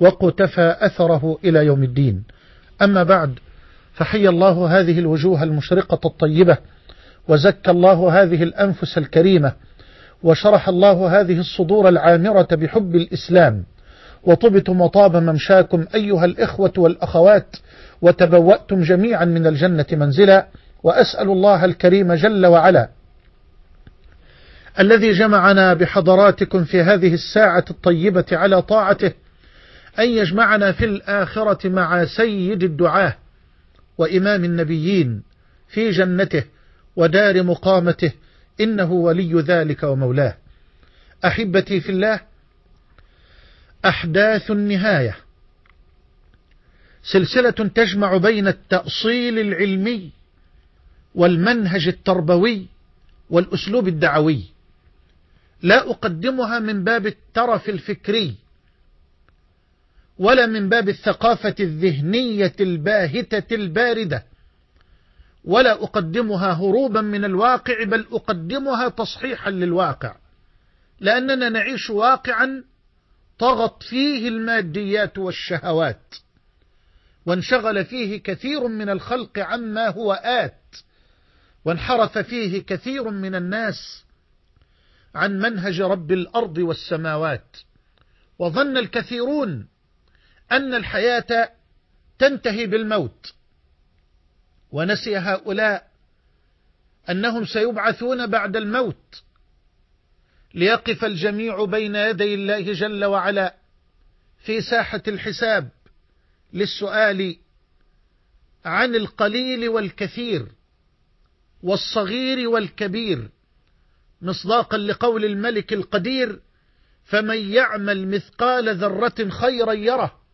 وقتفى أثره إلى يوم الدين. أما بعد فحي الله هذه الوجوه المشرقة الطيبة وزكى الله هذه الأنفس الكريمة وشرح الله هذه الصدور العامرة بحب الإسلام. وطبتم وطاب ممشاكم أيها الإخوة والأخوات وتبوأتم جميعا من الجنة منزلا وأسأل الله الكريم جل وعلا الذي جمعنا بحضراتكم في هذه الساعة الطيبة على طاعته أن يجمعنا في الآخرة مع سيد الدعاة وإمام النبيين في جنته ودار مقامته إنه ولي ذلك ومولاه. أحبتي في الله أحداث النهاية. سلسلة تجمع بين التأصيل العلمي والمنهج التربوي والأسلوب الدعوي. لا أقدمها من باب الترف الفكري. ولا من باب الثقافة الذهنية الباهتة الباردة. ولا أقدمها هروبا من الواقع بل أقدمها تصحيحا للواقع. لأننا نعيش واقعا طغت فيه الماديات والشهوات وانشغل فيه كثير من الخلق عما هو آت وانحرف فيه كثير من الناس عن منهج رب الأرض والسماوات. وظن الكثيرون أن الحياة تنتهي بالموت. ونسي هؤلاء أنهم سيبعثون بعد الموت ليقف الجميع بين يدي الله جل وعلا في ساحة الحساب للسؤال عن القليل والكثير والصغير والكبير. مصداقا لقول الملك القدير فمن يعمل مثقال ذرة خيرا يره.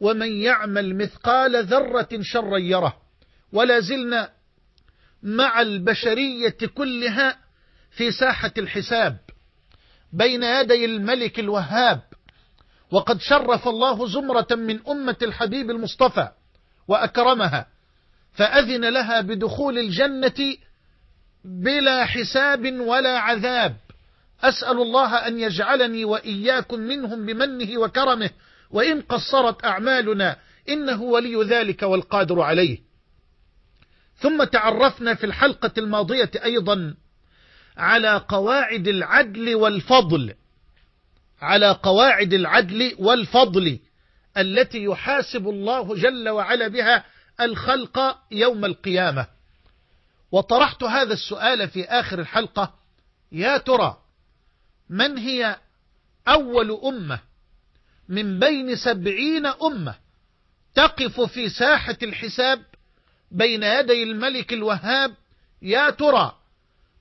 ومن يعمل مثقال ذرة شرا يره. ولا زلنا مع البشرية كلها في ساحة الحساب بين يدي الملك الوهاب. وقد شرف الله زمرة من أمة الحبيب المصطفى وأكرمها فأذن لها بدخول الجنة بلا حساب ولا عذاب. أسأل الله أن يجعلني وإياكم منهم بمنه وكرمه وإن قصرت أعمالنا إنه ولي ذلك والقادر عليه. ثم تعرفنا في الحلقة الماضية أيضا على قواعد العدل والفضل على قواعد العدل والفضل التي يحاسب الله جل وعلا بها الخلق يوم القيامة. وطرحت هذا السؤال في آخر الحلقة يا ترى من هي أول أمة من بين سبعين أمة تقف في ساحة الحساب بين يدي الملك الوهاب. يا ترى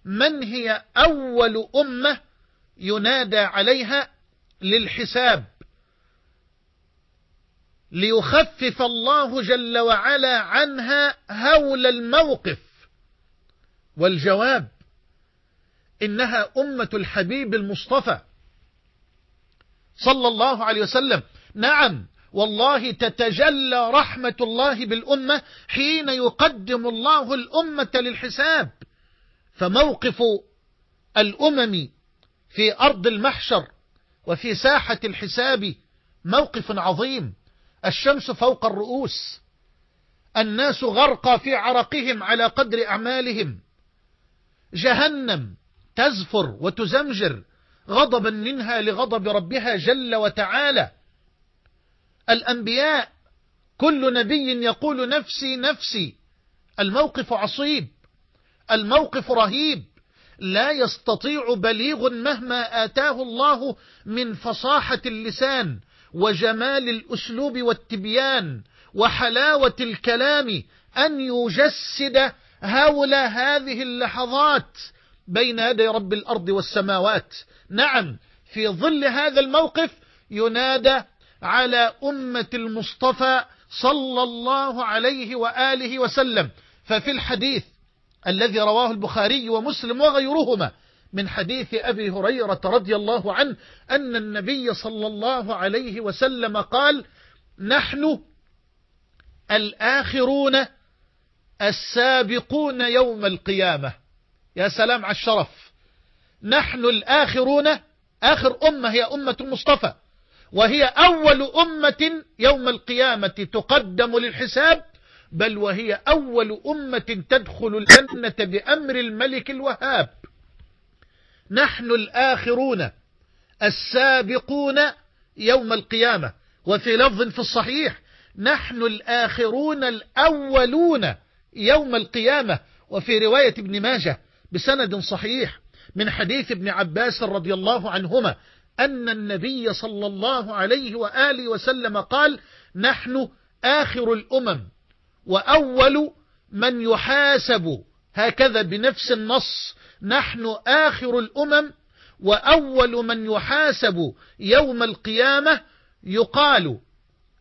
من هي أول أمة ينادى عليها للحساب؟ ليخفف الله جل وعلا عنها هول الموقف. والجواب إنها أمة الحبيب المصطفى. صلى الله عليه وسلم. نعم والله تتجلى رحمة الله بالأمة حين يقدم الله الأمة للحساب. فموقف الأمم في أرض المحشر وفي ساحة الحساب موقف عظيم. الشمس فوق الرؤوس. الناس غرقى في عرقهم على قدر أعمالهم. جهنم تزفر وتزمجر. غضبا منها لغضب ربها جل وتعالى. الأنبياء كل نبي يقول نفسي نفسي. الموقف عصيب الموقف رهيب. لا يستطيع بليغ مهما آتاه الله من فصاحة اللسان وجمال الأسلوب والتبيان وحلاوة الكلام أن يجسد هول هذه اللحظات. بين يدي رب الأرض والسماوات. نعم في ظل هذا الموقف ينادى على أمة المصطفى صلى الله عليه وآله وسلم. ففي الحديث الذي رواه البخاري ومسلم وغيرهما من حديث أبي هريرة رضي الله عنه أن النبي صلى الله عليه وسلم قال نحن الآخرون السابقون يوم القيامة. يا سلام على الشرف. نحن الآخرون آخر أمة هي أمة المصطفى وهي أول أمة يوم القيامة تقدم للحساب بل وهي أول أمة تدخل الجنة بأمر الملك الوهاب. نحن الآخرون السابقون يوم القيامة وفي لفظ في الصحيح نحن الآخرون الأولون يوم القيامة وفي رواية ابن ماجه بسند صحيح من حديث ابن عباس رضي الله عنهما أن النبي صلى الله عليه وآله وسلم قال نحن آخر الأمم وأول من يحاسب هكذا بنفس النص نحن آخر الأمم وأول من يحاسب يوم القيامة يقال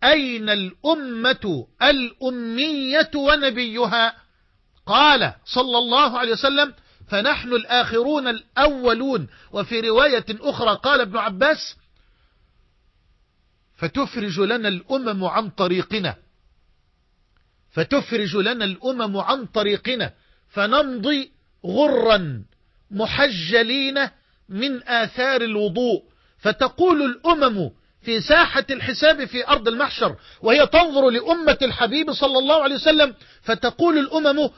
أين الأمة الأمية ونبيها قال صلى الله عليه وسلم فنحن الآخرون الأولون. وفي رواية أخرى قال ابن عباس فتفرج لنا الأمم عن طريقنا. فتفرج لنا الأمم عن طريقنا. فنمضي غرا محجلين من آثار الوضوء. فتقول الأمم في ساحة الحساب في أرض المحشر وهي تنظر لأمة الحبيب صلى الله عليه وسلم فتقول الأمم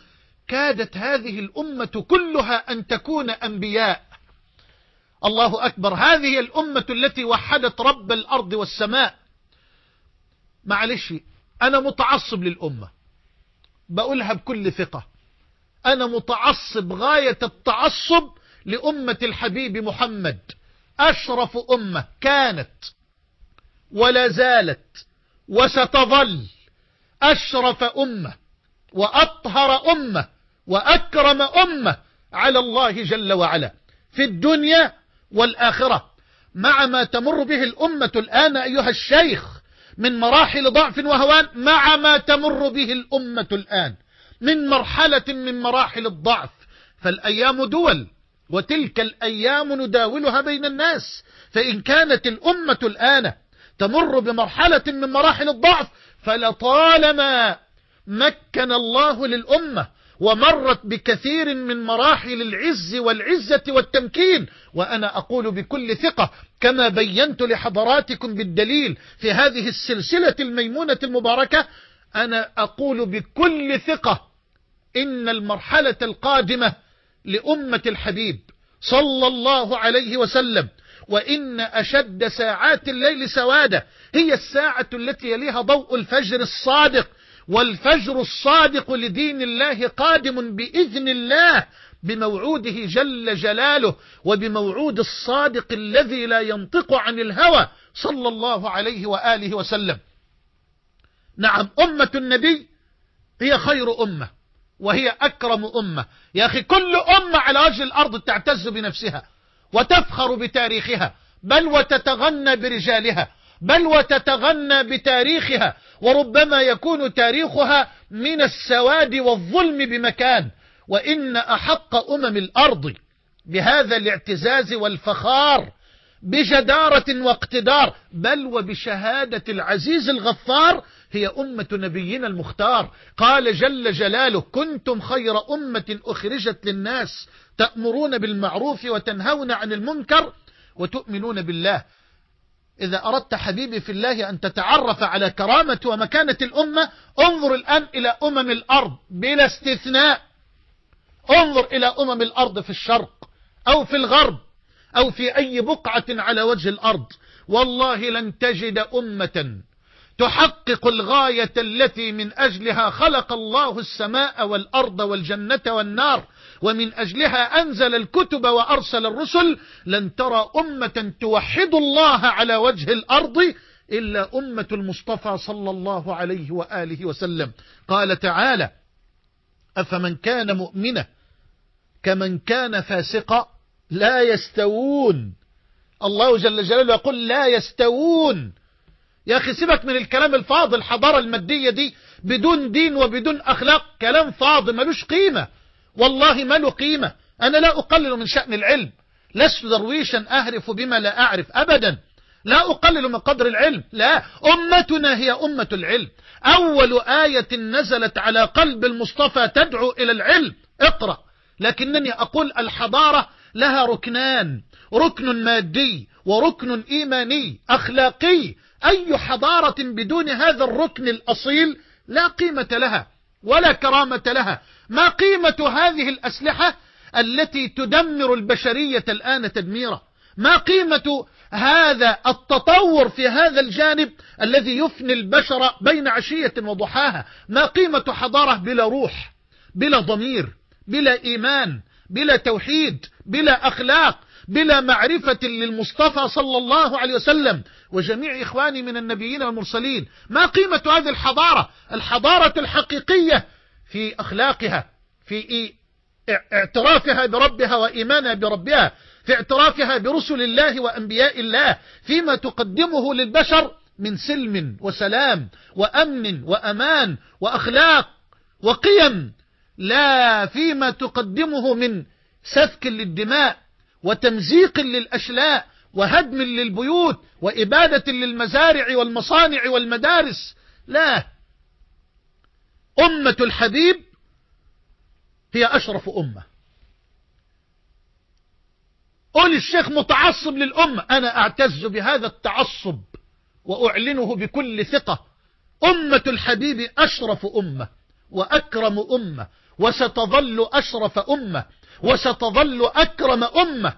كادت هذه الأمة كلها أن تكون أنبياء. الله أكبر. هذه الأمة التي وحدت رب الأرض والسماء. معلش أنا متعصب للأمة. بقولها بكل ثقة. أنا متعصب غاية التعصب لأمة الحبيب محمد. أشرف أمة كانت ولا زالت وستظل. أشرف أمة وأطهر أمة وأكرم أمة على الله جل وعلا في الدنيا والآخرة مع ما تمر به الأمة الآن أيها الشيخ من مراحل ضعف وهوان مع ما تمر به الأمة الآن من مرحلة من مراحل الضعف. فالأيام دول وتلك الأيام نداولها بين الناس فإن كانت الأمة الآن تمر بمرحلة من مراحل الضعف فلطالما مكن الله للأمة ومرت بكثير من مراحل العز والعزة والتمكين. وأنا أقول بكل ثقة كما بينت لحضراتكم بالدليل في هذه السلسلة الميمونة المباركة أنا أقول بكل ثقة إن المرحلة القادمة لأمة الحبيب صلى الله عليه وسلم وإن أشد ساعات الليل سوادة هي الساعة التي يليها ضوء الفجر الصادق. والفجر الصادق لدين الله قادم بإذن الله بموعوده جل جلاله وبموعود الصادق الذي لا ينطق عن الهوى صلى الله عليه وآله وسلم. نعم أمة النبي هي خير أمة وهي أكرم أمة. يا أخي كل أمة على وجه الأرض تعتز بنفسها وتفخر بتاريخها بل وتتغنى برجالها. بل وتتغنى بتاريخها وربما يكون تاريخها من السواد والظلم بمكان. وإن أحق أمم الأرض بهذا الاعتزاز والفخار بجدارة واقتدار بل وبشهادة العزيز الغفار هي أمة نبينا المختار. قال جل جلاله كنتم خير أمة أخرجت للناس تأمرون بالمعروف وتنهون عن المنكر وتؤمنون بالله. إذا أردت حبيبي في الله أن تتعرف على كرامة ومكانة الأمة انظر الآن إلى أمم الأرض بلا استثناء. انظر إلى أمم الأرض في الشرق أو في الغرب أو في أي بقعة على وجه الأرض. والله لن تجد أمة تحقق الغاية التي من أجلها خلق الله السماء والأرض والجنة والنار. ومن أجلها أنزل الكتب وأرسل الرسل لن ترى أمة توحد الله على وجه الأرض إلا أمة المصطفى صلى الله عليه وآله وسلم. قال تعالى أفمن كان مؤمنا كمن كان فاسقا لا يستوون. الله جل جلاله يقول لا يستوون. يا أخي سيبك من الكلام الفاضي الحضارة المادية دي بدون دين وبدون أخلاق كلام فاضي ملوش قيمة. والله ما له قيمة. أنا لا أقلل من شأن العلم. لست درويشا أهرف بما لا أعرف أبدا. لا أقلل من قدر العلم. لا. أمتنا هي أمة العلم. أول آية نزلت على قلب المصطفى تدعو إلى العلم. اقرأ. لكنني أقول الحضارة لها ركنان. ركن مادي وركن إيماني. أخلاقي. أي حضارة بدون هذا الركن الأصيل لا قيمة لها ولا كرامة لها. ما قيمة هذه الأسلحة التي تدمر البشرية الآن تدميرا ما قيمة هذا التطور في هذا الجانب الذي يفني البشر بين عشية وضحاها؟ ما قيمة حضارة بلا روح بلا ضمير بلا إيمان بلا توحيد بلا أخلاق بلا معرفة للمصطفى صلى الله عليه وسلم وجميع إخواني من النبيين والمرسلين؟ ما قيمة هذه الحضارة؟ الحضارة الحقيقية في أخلاقها في اعترافها بربها وإيمانها بربها في اعترافها برسل الله وأنبياء الله فيما تقدمه للبشر من سلم وسلام وأمن وأمان وأخلاق وقيم لا فيما تقدمه من سفك للدماء وتمزيق للأشلاء وهدم للبيوت وإبادة للمزارع والمصانع والمدارس لا. أمة الحبيب هي أشرف أمة. قول الشيخ متعصب للأمة أنا أعتز بهذا التعصب وأعلنه بكل ثقة. أمة الحبيب أشرف أمة وأكرم أمة وستظل أشرف أمة وستظل أكرم أمة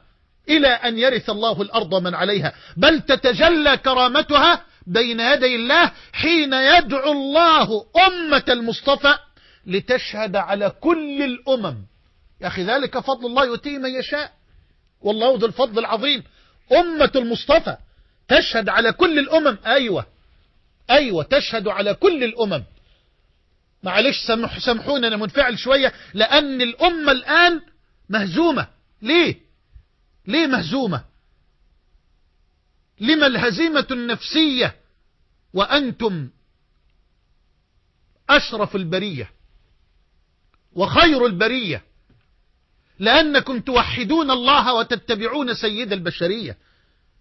إلى أن يرث الله الأرض من عليها. بل تتجلى كرامتها بين يدي الله حين يدعو الله أمة المصطفى لتشهد على كل الأمم. يا أخي ذلك فضل الله يؤتيه من يشاء. والله ذو الفضل العظيم. أمة المصطفى تشهد على كل الأمم. أيوة. أيوة تشهد على كل الأمم. معلش سمح سامحوني أنا منفعل شوية. لأن الأمة الآن مهزومة. ليه؟ ليه مهزومة؟ لما الهزيمة النفسية وأنتم أشرف البرية وخير البرية لأنكم توحدون الله وتتبعون سيد البشرية.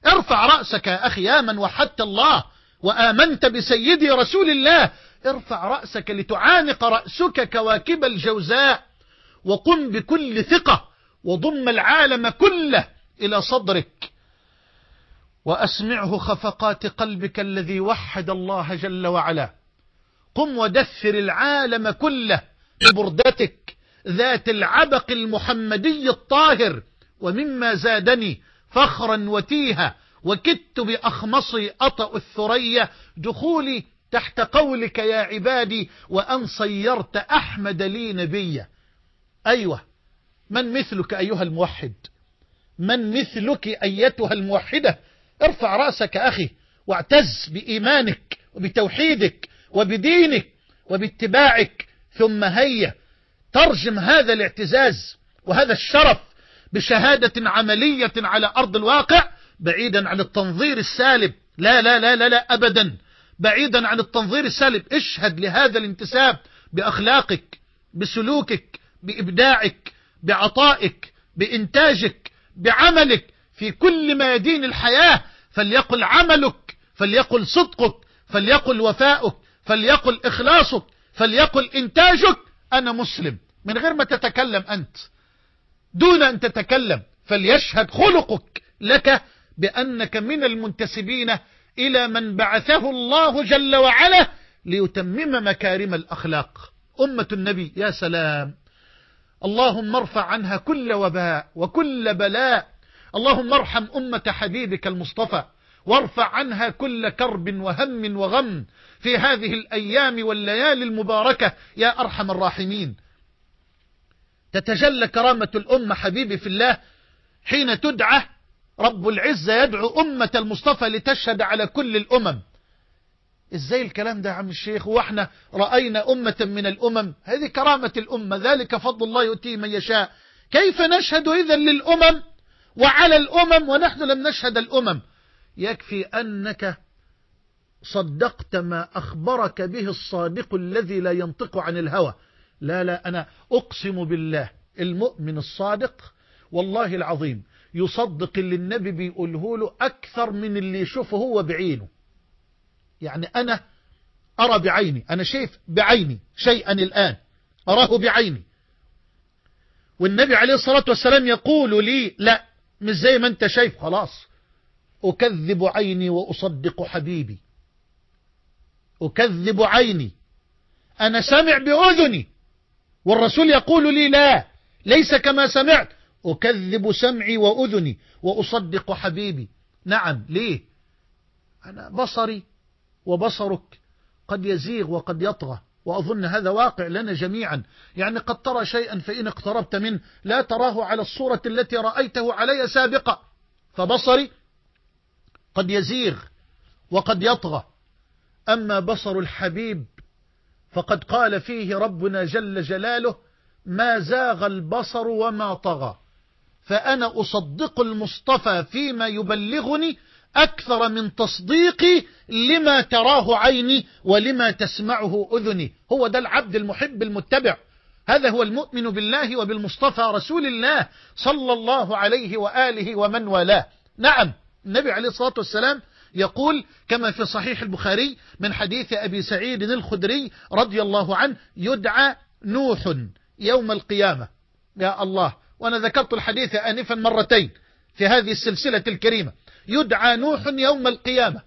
ارفع رأسك يا أخي يا من وحدت الله وآمنت بسيدي رسول الله. ارفع رأسك لتعانق رأسك كواكب الجوزاء وقم بكل ثقة وضم العالم كله إلى صدرك. وأسمعه خفقات قلبك الذي وحد الله جل وعلا. قم ودثر العالم كله ببردتك ذات العبق المحمدي الطاهر. ومما زادني فخرا وتيها وكدت بأخمصي أطأ الثريا. دخولي تحت قولك يا عبادي وأن صيرت أحمد لي نبيا. أيوة من مثلك أيها الموحد؟ من مثلك أيتها الموحدة؟ ارفع رأسك أخي واعتز بإيمانك وبتوحيدك وبدينك وباتباعك ثم هيا. ترجم هذا الاعتزاز وهذا الشرف بشهادة عملية على أرض الواقع بعيدا عن التنظير السالب. لا لا لا لا, لا أبدا. بعيدا عن التنظير السالب. اشهد لهذا الانتساب بأخلاقك بسلوكك بإبداعك بعطائك بإنتاجك بعملك في كل ميادين الحياة. فليقل عملك فليقل صدقك فليقل وفاؤك فليقل إخلاصك فليقل إنتاجك. أنا مسلم. من غير ما تتكلم أنت دون أن تتكلم فليشهد خلقك لك بأنك من المنتسبين إلى من بعثه الله جل وعلا ليتمم مكارم الأخلاق. أمة النبي يا سلام. اللهم ارفع عنها كل وباء وكل بلاء اللهم ارحم أمة حبيبك المصطفى وارفع عنها كل كرب وهم وغم في هذه الأيام والليالي المباركة يا أرحم الراحمين. تتجلى كرامة الأمة حبيبي في الله حين تدعى رب العزة يدعو أمة المصطفى لتشهد على كل الأمم. إزاي الكلام ده يا عم الشيخ؟ وإحنا رأينا أمة من الأمم. هذه كرامة الأمة ذلك فضل الله يؤتيه من يشاء. كيف نشهد إذا للأمم؟ وعلى الأمم ونحن لم نشهد الأمم. يكفي أنك صدقت ما أخبرك به الصادق الذي لا ينطق عن الهوى. لا لا أنا أقسم بالله المؤمن الصادق والله العظيم يصدق اللي النبي بيقوله له أكثر من اللي يشوفه هو بعينه. يعني أنا أرى بعيني أنا شايف بعيني شيئا الآن أراه بعيني. والنبي عليه الصلاة والسلام يقول لي لا مش زي ما انت شايف خلاص. أكذب عيني وأصدق حبيبي. أكذب عيني. أنا سمع بأذني. والرسول يقول لي لا ليس كما سمعت. أكذب سمعي وأذني وأصدق حبيبي. نعم ليه؟ أنا بصري وبصرك قد يزيغ وقد يطغى. وأظن هذا واقع لنا جميعا. يعني قد ترى شيئا فإن اقتربت منه لا تراه على الصورة التي رأيته علي سابقا. فبصري قد يزيغ وقد يطغى. أما بصر الحبيب فقد قال فيه ربنا جل جلاله ما زاغ البصر وما طغى. فأنا أصدق المصطفى فيما يبلغني أكثر من تصديقي لما تراه عيني ولما تسمعه أذني. هو ده العبد المحب المتبع. هذا هو المؤمن بالله وبالمصطفى رسول الله صلى الله عليه وآله ومن والاه. نعم النبي عليه الصلاة والسلام يقول كما في صحيح البخاري من حديث أبي سعيد الخدري رضي الله عنه يدعى نوح يوم القيامة. يا الله وأنا ذكرت الحديث آنفا مرتين في هذه السلسلة الكريمة. يدعى نوح يوم القيامة.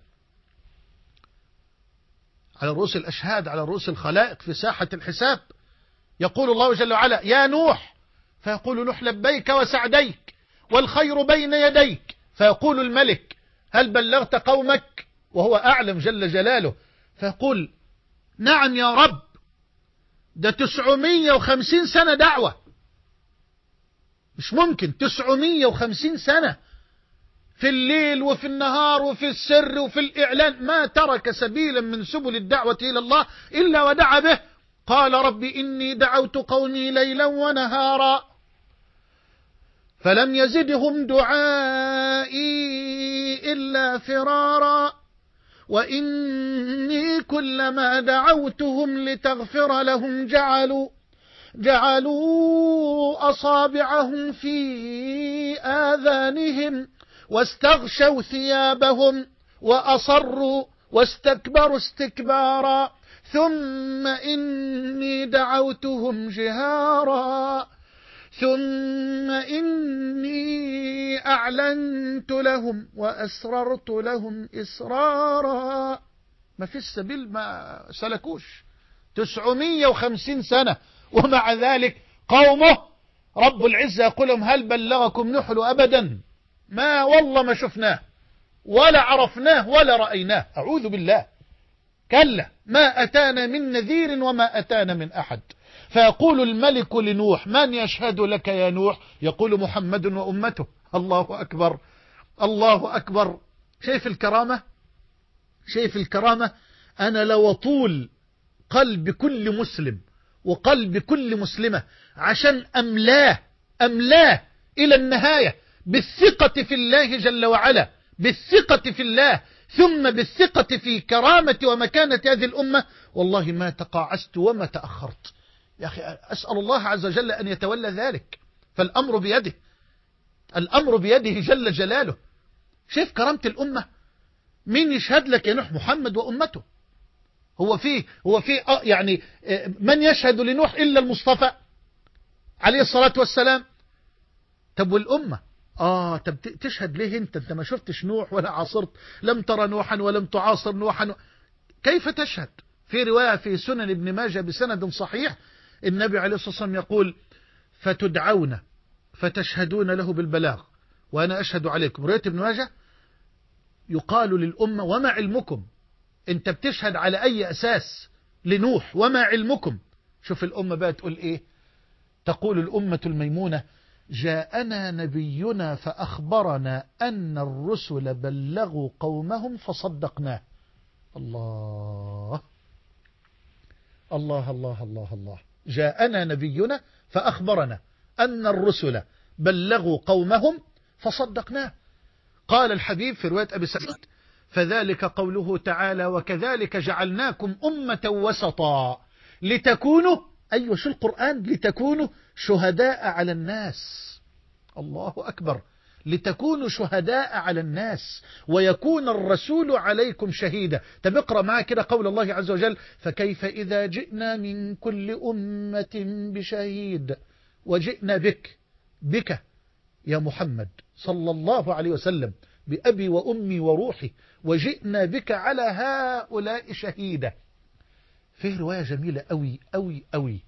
على رؤوس الأشهاد على رؤوس الخلائق في ساحة الحساب يقول الله جل وعلا يا نوح! فيقول نوح لبيك وسعديك والخير بين يديك. فيقول الملك هل بلغت قومك؟ وهو أعلم جل جلاله. فيقول نعم يا رب ده تسعمية وخمسين سنة دعوة. مش ممكن تسعمية وخمسين سنة. في الليل وفي النهار وفي السر وفي الإعلان ما ترك سبيلا من سبل الدعوة إلى الله إلا ودعا به. قال رب إني دعوت قومي ليلا ونهارا فلم يزدهم دعائي إلا فرارا وإني كلما دعوتهم لتغفر لهم جعلوا جعلوا أصابعهم في آذانهم. واستغشوا ثيابهم وأصروا واستكبروا استكبارا ثم إني دعوتهم جهارا ثم إني أعلنت لهم وأسررت لهم إسرارا ما في السبيل ما سلكوش تسعمية وخمسين سنة ومع ذلك قومه رب العزة يقول لهم هل بلغكم نحل أبدا ما والله ما شفناه ولا عرفناه ولا رأيناه. أعوذ بالله. كلا ما أتانا من نذير وما أتانا من أحد. فيقول الملك لنوح من يشهد لك يا نوح؟ يقول محمد وأمته. الله أكبر. الله أكبر. شايف الكرامة؟ شايف الكرامة؟ أنا لو طول قلب كل مسلم وقلب كل مسلمة عشان أملاه أملاه إلى النهاية. بالثقة في الله جل وعلا بالثقة في الله ثم بالثقة في كرامة ومكانة هذه الأمة. والله ما تقاعست وما تأخرت. يا أخي أسأل الله عز وجل أن يتولى ذلك. فالأمر بيده. الأمر بيده جل جلاله. شايف كرامة الأمة؟ مين يشهد لك يا نوح؟ محمد وأمته. هو فيه هو فيه آه يعني من يشهد لنوح إلا المصطفى عليه الصلاة والسلام؟ طب والأمة؟ آه طب تشهد ليه أنت؟ أنت ما شفتش نوح ولا عاصرت لم ترى نوحا ولم تعاصر نوحا كيف تشهد؟ في رواية في سنن ابن ماجه بسند صحيح النبي عليه الصلاة والسلام يقول فتدعون فتشهدون له بالبلاغ. وأنا أشهد عليكم. رواية ابن ماجه يقال للأمة وما علمكم؟ أنت بتشهد على أي أساس لنوح؟ وما علمكم؟ شوف الأمة بقى تقول إيه؟ تقول الأمة الميمونة جاءنا نبينا فأخبرنا أن الرسل بلغوا قومهم فصدقناه. الله. الله الله الله الله. جاءنا نبينا فأخبرنا أن الرسل بلغوا قومهم فصدقناه. قال الحبيب في رواية أبي سعيد فذلك قوله تعالى وكذلك جعلناكم أمة وسطا لتكونوا أيوة شو القرآن؟ لتكونوا شهداء على الناس. الله أكبر. لتكونوا شهداء على الناس. ويكون الرسول عليكم شهيدا. طب اقرأ معا كده قول الله عز وجل فكيف إذا جئنا من كل أمة بشهيد؟ وجئنا بك بك يا محمد صلى الله عليه وسلم بأبي وأمي وروحي وجئنا بك على هؤلاء شهيدا. فيه رواية جميلة أوي أوي أوي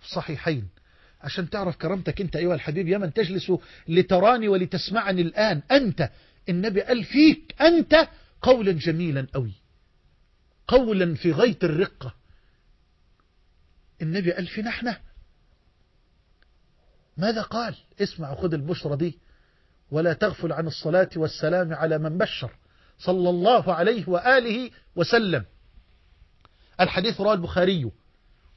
في الصحيحين. عشان تعرف كرامتك أنت أيها الحبيب يا من تجلس لتراني ولتسمعني الآن أنت النبي قال فيك أنت قولا جميلا أوي قولا في غاية الرقة. النبي قال فينا إحنا ماذا قال؟ اسمع خذ البشرة دي. ولا تغفل عن الصلاة والسلام على من بشر صلى الله عليه وآله وسلم. الحديث رواه البخاري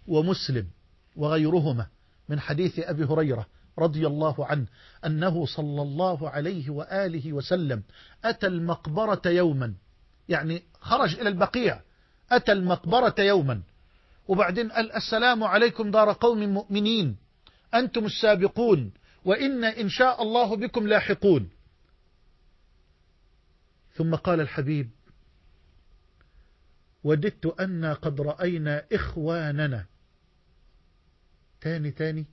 ومسلم وغيرهما من حديث أبي هريرة رضي الله عنه أنه صلى الله عليه وآله وسلم أتى المقبرة يوما يعني خرج إلى البقيع أتى المقبرة يوما. وبعدين قال السلام عليكم دار قوم مؤمنين أنتم السابقون وإن إن شاء الله بكم لاحقون. ثم قال الحبيب وددت أن قد رأينا إخواننا. تاني تاني.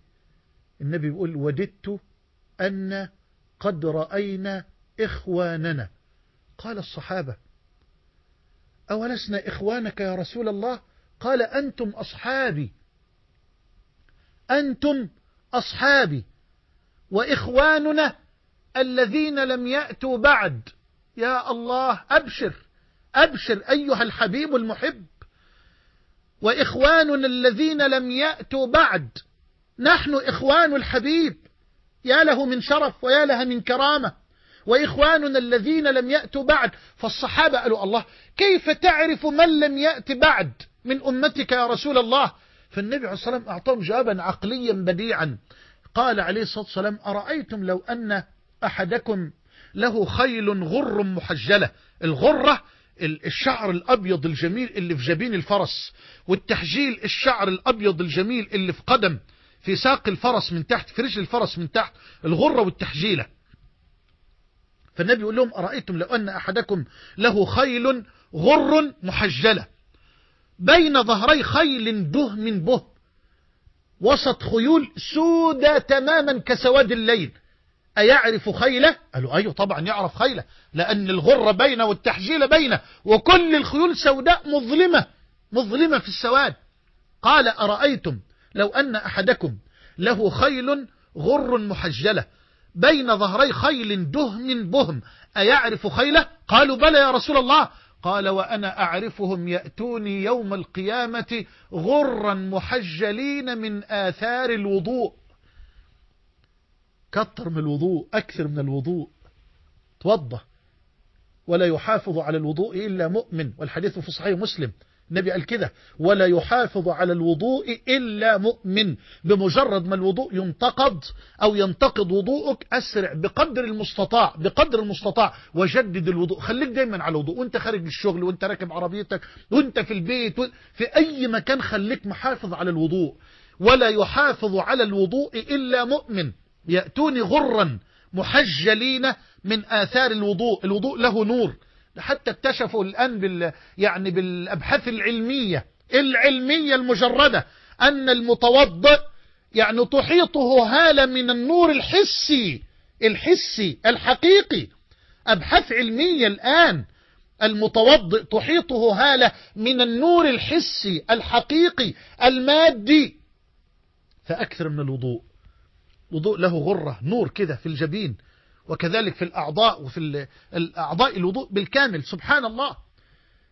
النبي بيقول وددت أن قد رأينا إخواننا. قال الصحابة أولسنا إخوانك يا رسول الله؟ قال أنتم أصحابي. أنتم أصحابي. وإخواننا الذين لم يأتوا بعد. يا الله أبشر. أبشر أيها الحبيب المحب. وإخواننا الذين لم يأتوا بعد نحن إخوان الحبيب. يا له من شرف ويا لها من كرامة. وإخواننا الذين لم يأتوا بعد فالصحابة قالوا الله كيف تعرف من لم يأت بعد؟ من أمتك يا رسول الله. فالنبي عليه الصلاة والسلام أعطاهم جوابا عقليا بديعا. قال عليه الصلاة والسلام أرأيتم لو أن أحدكم له خيل غر محجلة؟ الغرة الشعر الأبيض الجميل اللي في جبين الفرس والتحجيل الشعر الأبيض الجميل اللي في قدم في ساق الفرس من تحت في رجل الفرس من تحت الغرة والتحجيلة. فالنبي يقول لهم أرأيتم لو أن أحدكم له خيل غر محجلة بين ظهري خيل دهم به وسط خيول سودة تماما كسواد الليل أيعرف خيله؟ قالوا أيوه طبعا يعرف خيله لأن الغرة بينه والتحجيل بينه وكل الخيول سوداء مظلمة مظلمة في السواد. قال أرأيتم لو أن أحدكم له خيل غر محجلة بين ظهري خيل دهم بهم أيعرف خيله؟ قالوا بلى يا رسول الله. قال وأنا أعرفهم يأتوني يوم القيامة غرا محجلين من آثار الوضوء. كتر من الوضوء أكثر من الوضوء. توضى ولا يحافظ على الوضوء إلا مؤمن. والحديث في صحيح مسلم. النبي قال كده. ولا يحافظ على الوضوء إلا مؤمن. بمجرد ما الوضوء ينتقض أو ينتقض وضوءك أسرع بقدر المستطاع بقدر المستطاع. وجدد الوضوء. خليك دايما على الوضوء. وأنت خارج الشغل وأنت راكب عربيتك وأنت في البيت في أي مكان خليك محافظ على الوضوء. ولا يحافظ على الوضوء إلا مؤمن. يأتوني غرا محجلين من آثار الوضوء الوضوء له نور. حتى اكتشفوا الآن بال يعني بالأبحاث العلمية العلمية المجردة أن المتوضئ يعني تحيطه هالة من النور الحسي الحسي الحقيقي. أبحاث علمية الآن. المتوضئ تحيطه هالة من النور الحسي الحقيقي المادي. فأكثر من الوضوء. وضوء له غرة نور كده في الجبين وكذلك في الأعضاء وفي الأعضاء الوضوء بالكامل سبحان الله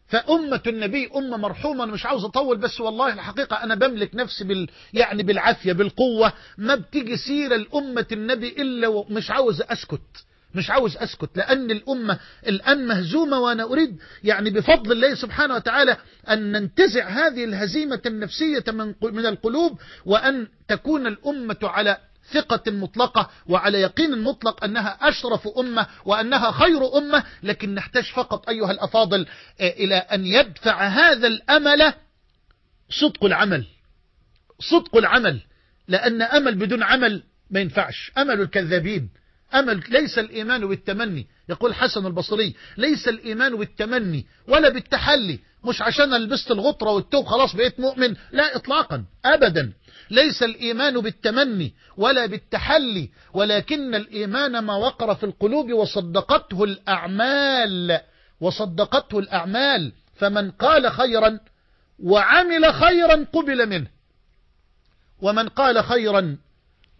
فأمة النبي أمة مرحومة أنا مش عاوز أطول بس والله الحقيقة أنا بملك نفسي بال يعني بالعافية بالقوة. ما بتيجي سيرة الأمة النبي إلا ومش عاوز أسكت مش عاوز أسكت لأن الأمة الآن مهزومة وأنا أريد يعني بفضل الله سبحانه وتعالى أن ننتزع هذه الهزيمة النفسية من من القلوب وأن تكون الأمة على ثقة مطلقة وعلى يقين مطلق أنها أشرف أمة وأنها خير أمة لكن نحتاج فقط أيها الأفاضل إلى أن يدفع هذا الأمل صدق العمل. صدق العمل لأن أمل بدون عمل ما ينفعش. أمل الكذابين أمل ليس الإيمان بالتمني. يقول حسن البصري ليس الإيمان بالتمني ولا بالتحلي. مش عشان لبست الغطرة والتوب خلاص بقيت مؤمن لا إطلاقا أبدا. ليس الإيمان بالتمني ولا بالتحلي ولكن الإيمان ما وقر في القلوب وصدقته الأعمال. وصدقته الأعمال فمن قال خيرا وعمل خيرا قبل منه. ومن قال خيرا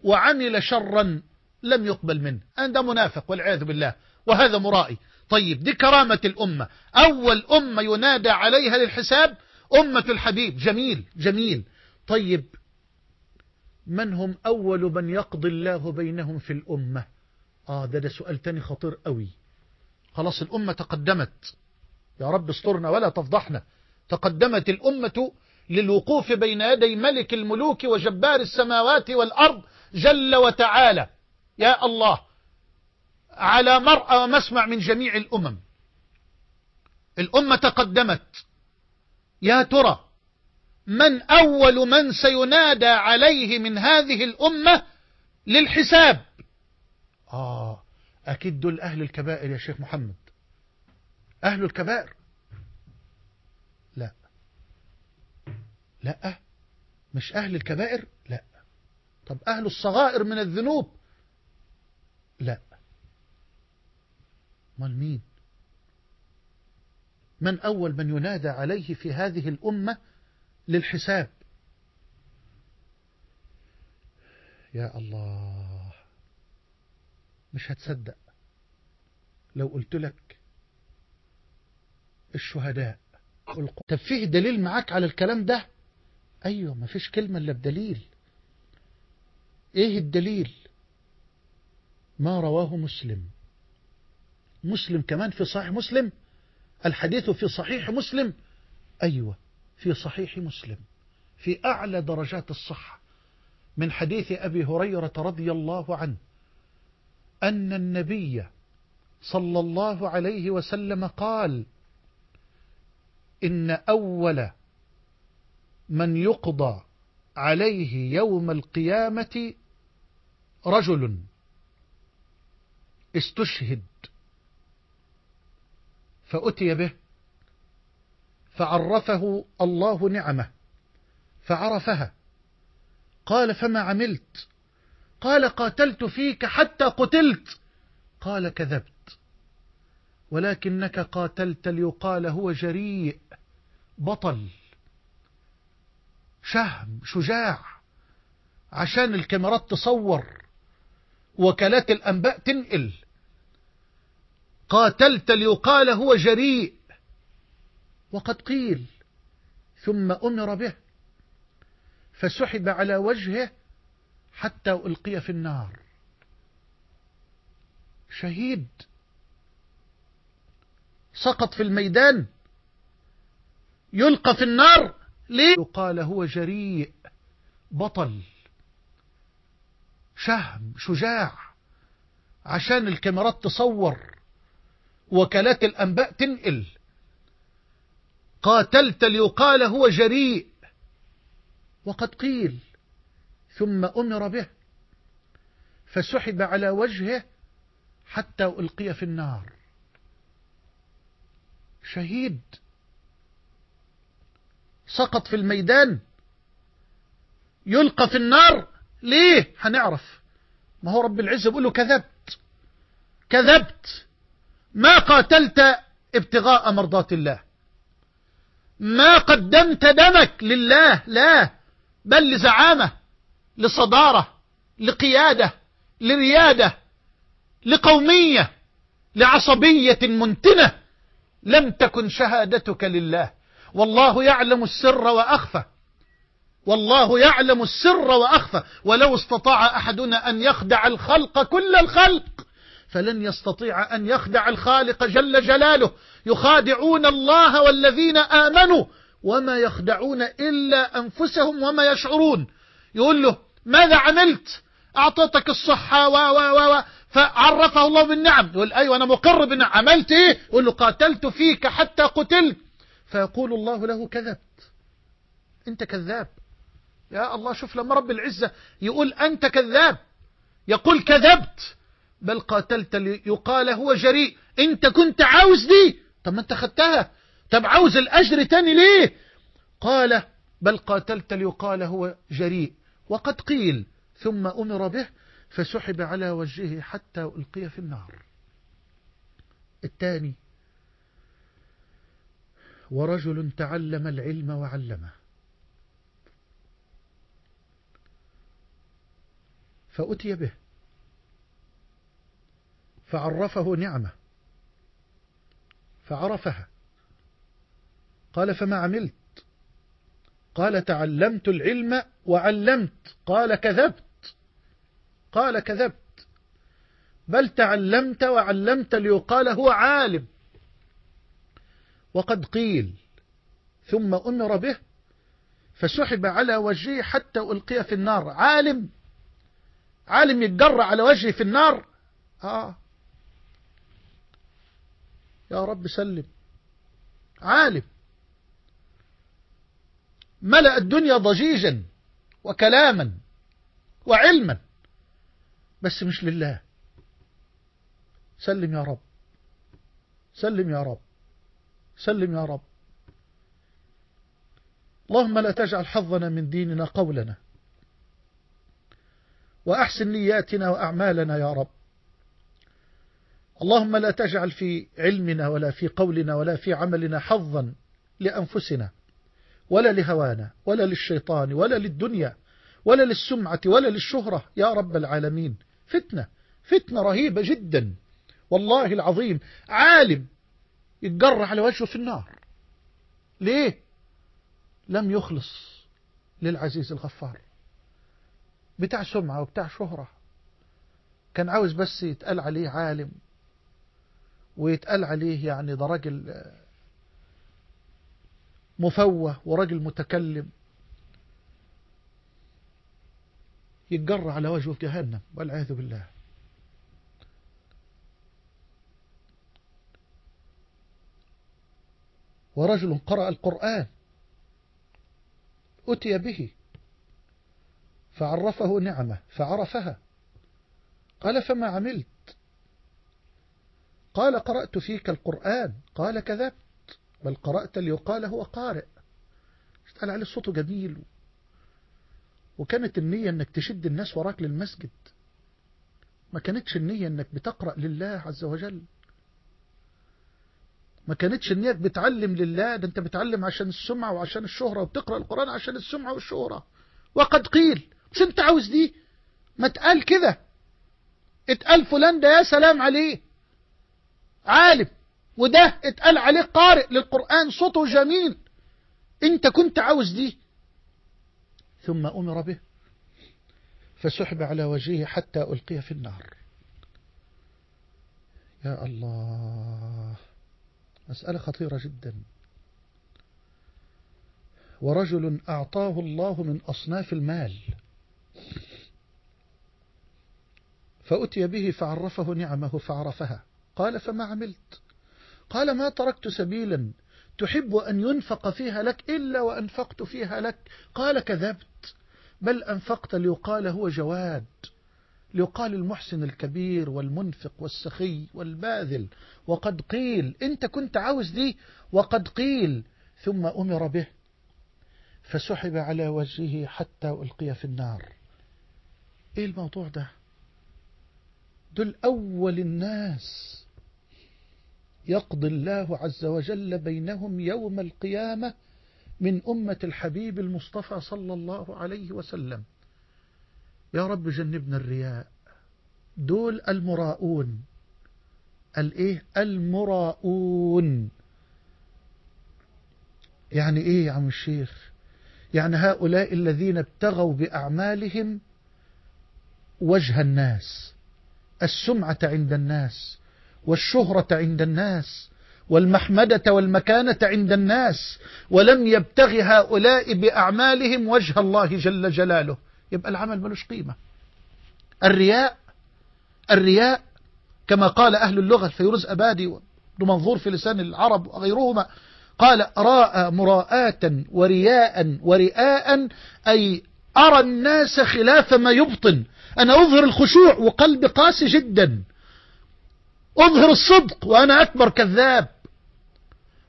وعمل شرا لم يقبل منه. أنت منافق والعياذ بالله. وهذا مرائي. طيب دي كرامة الأمة. أول أمة ينادى عليها للحساب أمة الحبيب. جميل جميل. طيب من هم أول من يقضي الله بينهم في الأمة؟ آه ده ده سؤال تاني خطير قوي. خلاص الأمة تقدمت. يا رب استرنا ولا تفضحنا. تقدمت الأمة للوقوف بين يدي ملك الملوك وجبار السماوات والأرض جل وتعالى. يا الله على مرأى ومسمع من جميع الأمم. الأمة تقدمت. يا ترى من أول من سينادى عليه من هذه الأمة للحساب؟ آه أكيد دول أهل الكبائر يا شيخ محمد. أهل الكبائر. لا. لا مش أهل الكبائر؟ لا. طب أهل الصغائر من الذنوب؟ لا. مال مين؟ من أول من ينادى عليه في هذه الأمة للحساب؟ يا الله مش هتصدق. لو قلت لك الشهداء طب فيه دليل معاك على الكلام ده؟ أيوه ما فيش كلمة إلا بدليل. إيه الدليل؟ ما رواه مسلم. مسلم كمان في صحيح مسلم؟ الحديث في صحيح مسلم؟ أيوة في صحيح مسلم في أعلى درجات الصحة من حديث أبي هريرة رضي الله عنه أن النبي صلى الله عليه وسلم قال إن أول من يقضى عليه يوم القيامة رجل استشهد. فأتي به فعرفه الله نعمه فعرفها. قال فما عملت؟ قال قاتلت فيك حتى قتلت. قال كذبت. ولكنك قاتلت ليقال هو جريء بطل شهم شجاع عشان الكاميرات تصور وكالات الأنباء تنقل. قاتلت ليقال هو جريء. وقد قيل ثم أمر به فسحب على وجهه حتى ألقي في النار. شهيد. سقط في الميدان. يلقى في النار. ليه؟ يقال هو جريء. بطل. شهم شجاع. عشان الكاميرات تصور. وكالات الأنباء تنقل. قاتلت ليقال هو جريء. وقد قيل ثم أمر به فسحب على وجهه حتى ألقي في النار. شهيد. سقط في الميدان. يلقى في النار. ليه؟ هنعرف. ما هو رب العزة بيقول له كذبت. كذبت. ما قاتلت ابتغاء مرضات الله. ما قدمت دمك لله لا بل لزعامة لصدارة لقيادة لريادة لقومية لعصبية منتنة. لم تكن شهادتك لله. والله يعلم السر وأخفى. والله يعلم السر وأخفى. ولو استطاع أحدنا أن يخدع الخلق كل الخلق فلن يستطيع أن يخدع الخالق جل جلاله. يخادعون الله والذين آمنوا وما يخدعون إلا أنفسهم وما يشعرون. يقول له ماذا عملت؟ أعطيتك الصحة و و و فعرفه الله بالنعم. يقول أيوة أنا مقر بالنعم. عملت إيه؟ يقول له قاتلت فيك حتى قتلت. فيقول الله له كذبت. أنت كذاب. يا الله شوف لما رب العزة يقول أنت كذاب. يقول كذبت. بل قاتلت ليقال هو جريء. أنت كنت عاوز دي طب ما أنت خدتها. طب عاوز الأجر تاني ليه؟ قال بل قاتلت ليقال هو جريء. وقد قيل ثم أمر به فسحب على وجهه حتى ألقي في النار. الثاني ورجل تعلم العلم وعلمه. فأتي به. فعرفه نعمة. فعرفها. قال فما عملت. قال تعلمت العلم وعلمت. قال كذبت. قال كذبت. بل تعلمت وعلمت ليقال هو عالم. وقد قيل ثم أمر به فسحب على وجهه حتى ألقي في النار. عالم. عالم يتجر على وجهه في النار. آه. يا رب سلم. عالم. ملأ الدنيا ضجيجا وكلاما وعلما. بس مش لله. سلم يا رب. سلم يا رب. سلم يا رب. اللهم لا تجعل حظنا من ديننا قولنا. وأحسن نياتنا وأعمالنا يا رب. اللهم لا تجعل في علمنا ولا في قولنا ولا في عملنا حظا لأنفسنا ولا لهوانا ولا للشيطان ولا للدنيا ولا للسمعة ولا للشهرة. يا رب العالمين فتنة فتنة رهيبة جدا. والله العظيم عالم يتجر على وجهه في النار. ليه؟ لم يخلص للعزيز الغفار. بتاع سمعة وبتاع شهرة. كان عاوز بس يتقال عليه عالم. ويتقال عليه يعني ده راجل مفوه وراجل متكلم. يتجر على وجهه في جهنم والعياذ بالله. ورجل قرأ القرآن. أتي به. فعرفه نعمة فعرفها. قال فما عملت؟ قال قرأت فيك القرآن. قال كذبت. بل قرأت ليقال هو قارئ. قال عليه الصوت جميل. وكانت النية إنك تشد الناس وراك للمسجد. ما كانتش النية إنك بتقرأ لله عز وجل. ما كانتش النية بتعلم لله. ده أنت بتعلم عشان السمعة وعشان الشهرة وبتقرأ القرآن عشان السمعة والشهرة. وقد قيل. مش أنت عاوز دي؟ ما تقال كده. اتقال فلان ده يا سلام عليه. عالم وده اتقال عليه قارئ للقرآن صوته جميل. انت كنت عاوز دي. ثم أمر به فسحب على وجهه حتى ألقي في النار. يا الله مسألة خطيرة جدا. ورجل أعطاه الله من أصناف المال فأتي به فعرفه نعمه فعرفها. قال فما عملت. قال ما تركت سبيلا تحب أن ينفق فيها لك إلا وأنفقت فيها لك. قال كذبت. بل أنفقت ليقال هو جواد. ليقال المحسن الكبير والمنفق والسخي والباذل. وقد قيل أنت كنت عاوز دي وقد قيل. ثم أمر به. فسحب على وجهه حتى ألقي في النار. إيه الموضوع ده؟ دول أول الناس يقضي الله عز وجل بينهم يوم القيامة من أمة الحبيب المصطفى صلى الله عليه وسلم. يا رب جنبنا الرياء. دول المراؤون. الايه المراؤون. يعني إيه يا عم الشيخ؟ يعني هؤلاء الذين ابتغوا بأعمالهم وجه الناس السمعة عند الناس والشهرة عند الناس والمحمدة والمكانة عند الناس ولم يبتغ هؤلاء بأعمالهم وجه الله جل جلاله. يبقى العمل ملوش قيمة. الرياء الرياء كما قال أهل اللغة الفيروز أبادي ومنظور في لسان العرب وغيرهما قال راء مراءة ورياء ورئاء أي أرى الناس خلاف ما يبطن. أنا أظهر الخشوع وقلبي قاسي جدا. أظهر الصدق وأنا أكبر كذاب.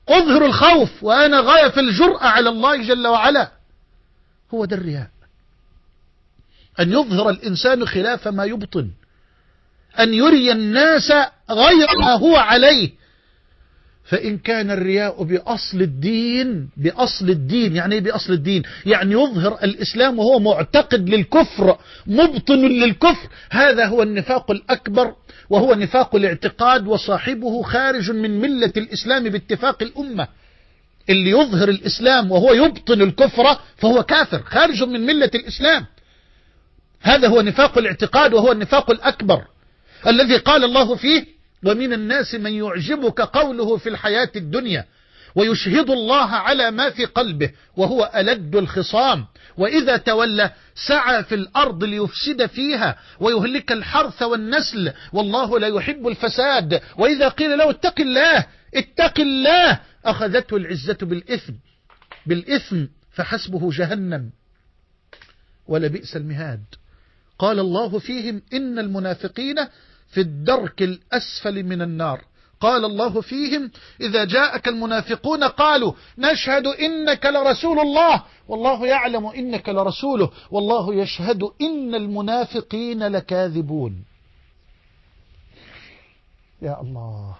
أظهر الخوف وأنا غاية في الجرأة على الله جل وعلا. هو ده الرياء. أن يظهر الإنسان خلاف ما يبطن. أن يري الناس غير ما هو عليه. فإن كان الرياء بأصل الدين بأصل الدين يعني إيه بأصل الدين؟ يعني يظهر الإسلام وهو معتقد للكفر مبطن للكفر. هذا هو النفاق الأكبر وهو نفاق الاعتقاد وصاحبه خارج من ملة الإسلام باتفاق الأمة. اللي يظهر الإسلام وهو يبطن الكفر فهو كافر خارج من ملة الإسلام. هذا هو نفاق الاعتقاد وهو النفاق الأكبر. الذي قال الله فيه ومن الناس من يعجبك قوله في الحياة الدنيا ويشهد الله على ما في قلبه وهو ألد الخصام وإذا تولى سعى في الأرض ليفسد فيها ويهلك الحرث والنسل والله لا يحب الفساد. وإذا قيل له اتق الله اتق الله أخذته العزة بالإثم بالإثم فحسبه جهنم. ولبئس المهاد. قال الله فيهم إن المنافقين في الدرك الأسفل من النار. قال الله فيهم إذا جاءك المنافقون قالوا نشهد إنك لرسول الله. والله يعلم إنك لرسوله. والله يشهد إن المنافقين لكاذبون. يا الله.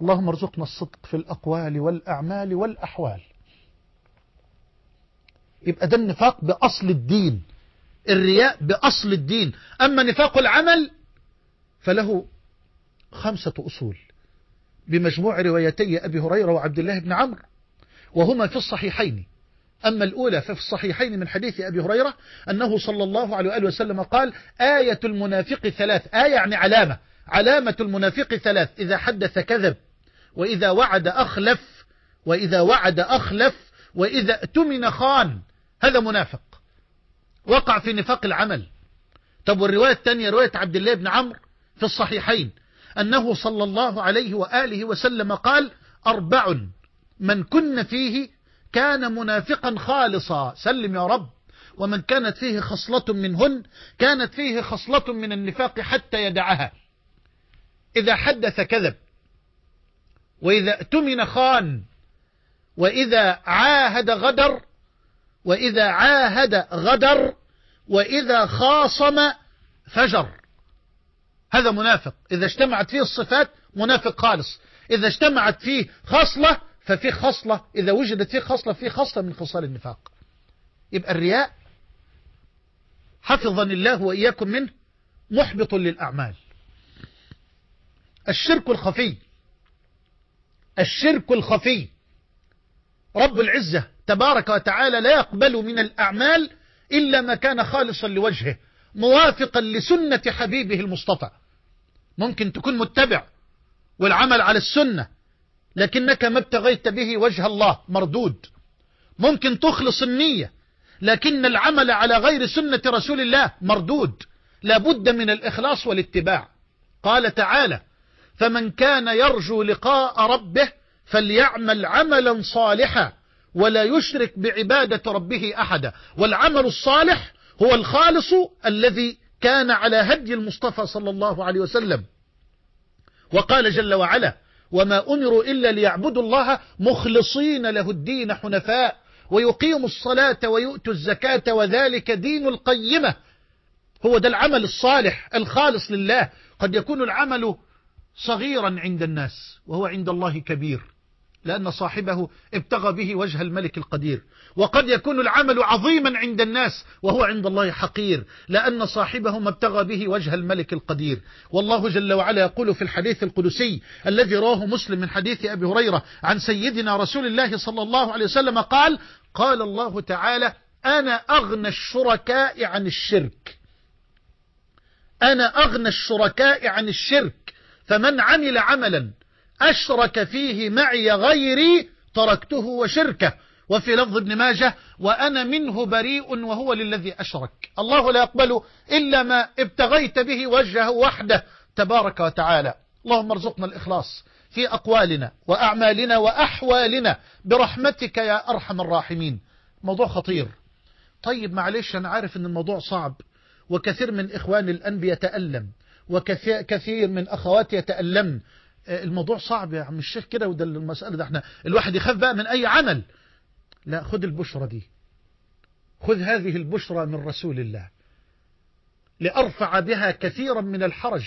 اللهم ارزقنا الصدق في الأقوال والأعمال والأحوال. يبقى ده النفاق بأصل الدين. الرياء بأصل الدين. أما نفاق العمل فله خمسة أصول بمجموع روايتي أبي هريرة وعبد الله بن عمرو وهما في الصحيحين. أما الأولى ففي الصحيحين من حديث أبي هريرة أنه صلى الله عليه وآله وسلم قال آية المنافق ثلاث آية يعني علامة علامة المنافق ثلاث إذا حدث كذب وإذا وعد أخلف وإذا وعد أخلف وإذا اؤتمن خان هذا منافق. وقع في نفاق العمل. طب والرواية الثانية رواية عبد الله بن عمرو؟ في الصحيحين أنه صلى الله عليه وآله وسلم قال أربع من كن فيه كان منافقا خالصا. سلم يا رب. ومن كانت فيه خصلة منهن كانت فيه خصلة من النفاق حتى يدعها. إذا حدث كذب وإذا اؤتمن خان وإذا عاهد غدر وإذا عاهد غدر وإذا خاصم فجر. هذا منافق. إذا اجتمعت فيه الصفات منافق خالص. إذا اجتمعت فيه خصلة ففي خصلة. إذا وجدت فيه خصلة في خصلة من خصال النفاق. يبقى الرياء حفظني الله وإياكم منه محبط للأعمال. الشرك الخفي. الشرك الخفي. رب العزة تبارك وتعالى لا يقبل من الأعمال إلا ما كان خالصا لوجهه موافقا لسنة حبيبه المصطفى. ممكن تكون متبع والعمل على السنة لكنك ما ابتغيت به وجه الله مردود. ممكن تخلص النية لكن العمل على غير سنة رسول الله مردود. لابد من الإخلاص والاتباع. قال تعالى فمن كان يرجو لقاء ربه فليعمل عملا صالحا ولا يشرك بعبادة ربه أحدا. والعمل الصالح هو الخالص الذي كان على هدي المصطفى صلى الله عليه وسلم. وقال جل وعلا وما أمروا إلا ليعبدوا الله مخلصين له الدين حنفاء ويقيموا الصلاة ويؤتوا الزكاة وذلك دين القيمة. هو ده العمل الصالح الخالص لله. قد يكون العمل صغيرا عند الناس وهو عند الله كبير. لأن صاحبه ابتغى به وجه الملك القدير. وقد يكون العمل عظيما عند الناس وهو عند الله حقير لأن صاحبه ما ابتغى به وجه الملك القدير. والله جل وعلا يقول في الحديث القدسي الذي رواه مسلم من حديث أبي هريرة عن سيدنا رسول الله صلى الله عليه وسلم قال قال الله تعالى أنا أغنى الشركاء عن الشرك. أنا أغنى الشركاء عن الشرك فمن عمل عملا أشرك فيه معي غيري تركته وشركه. وفي لفظ ابن ماجه وأنا منه بريء وهو للذي أشرك. الله لا يقبل إلا ما ابتغيت به وجهه وحده تبارك وتعالى. اللهم ارزقنا الإخلاص في أقوالنا وأعمالنا وأحوالنا. برحمتك يا أرحم الراحمين. موضوع خطير. طيب معلش أنا عارف أن الموضوع صعب وكثير من إخواني الآن بيتألم وكثير من أخواتي يتألمن الموضوع صعب يا عم الشيخ كده وده المسألة ده إحنا. الواحد يخاف بقى من أي عمل. لا خذ البشرة دي. خذ هذه البشرة من رسول الله. لأرفع بها كثيرا من الحرج.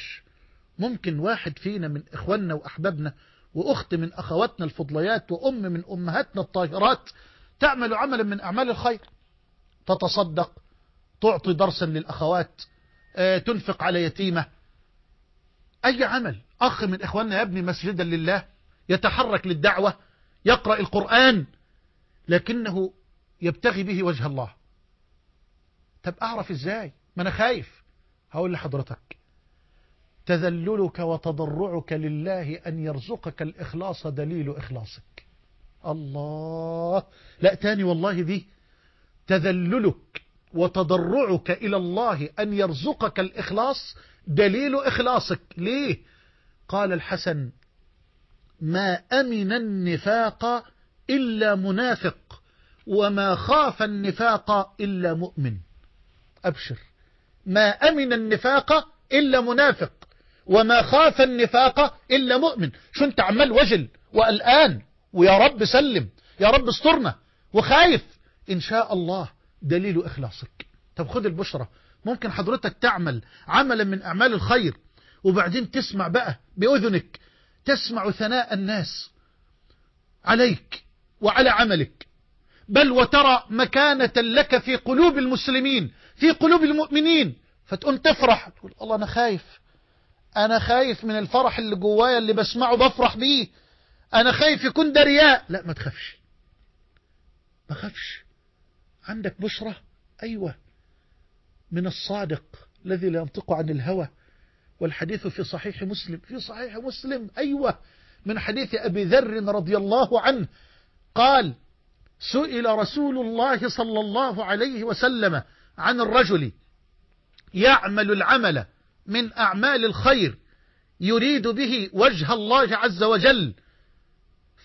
ممكن واحد فينا من إخواننا وأحبابنا وأخت من أخواتنا الفضليات وأم من أمهاتنا الطاهرات تعمل عملا من أعمال الخير. تتصدق تعطي درسا للأخوات تنفق على يتيمة. أي عمل. أخ من إخواننا يبني مسجدا لله يتحرك للدعوة يقرأ القرآن لكنه يبتغي به وجه الله. طب أعرف إزاي؟ ما أنا خايف. هقول لحضرتك تذللك وتضرعك لله أن يرزقك الإخلاص دليل إخلاصك. الله! لا تاني والله دي تذللك وتضرعك إلى الله أن يرزقك الإخلاص دليل إخلاصك. ليه؟ قال الحسن ما أمن النفاق إلا منافق وما خاف النفاق إلا مؤمن. أبشر. ما أمن النفاق إلا منافق وما خاف النفاق إلا مؤمن. شو أنت عمال وجل؟ وقلقان ويا رب سلم يا رب استرنا وخايف. إن شاء الله دليل إخلاصك. طب خد البشرة. ممكن حضرتك تعمل عملا من أعمال الخير وبعدين تسمع بقى بأذنك تسمع ثناء الناس عليك وعلى عملك. بل وترى مكانة لك في قلوب المسلمين في قلوب المؤمنين. فتقوم تفرح تقول الله أنا خايف أنا خايف من الفرح اللي جوايا اللي بسمعه بفرح بيه. أنا خايف يكون ده رياء. لا ما تخافش. ما خافش عندك بشرة؟ أيوة. من الصادق الذي لا ينطق عن الهوى. والحديث في صحيح مسلم. في صحيح مسلم أيوة من حديث أبي ذر رضي الله عنه. قال سئل رسول الله صلى الله عليه وسلم عن الرجل يعمل العمل من أعمال الخير يريد به وجه الله عز وجل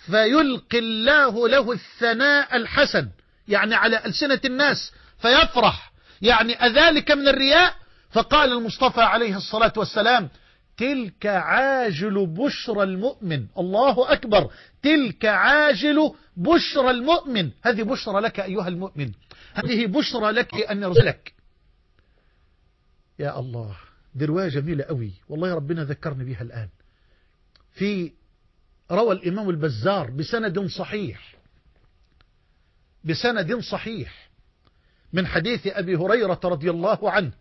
فيلقي الله له الثناء الحسن يعني على ألسنة الناس فيفرح. يعني أذلك من الرياء؟ فقال المصطفى عليه الصلاة والسلام تلك عاجل بشرى المؤمن. الله أكبر. تلك عاجل بشرى المؤمن. هذه بشرى لك أيها المؤمن. هذه بشرى لك أن يرزلك يا الله دي رواية جميلة قوي والله ربنا ذكرني بها الآن. في روى الإمام البزار بسند صحيح. بسند صحيح. من حديث أبي هريرة رضي الله عنه.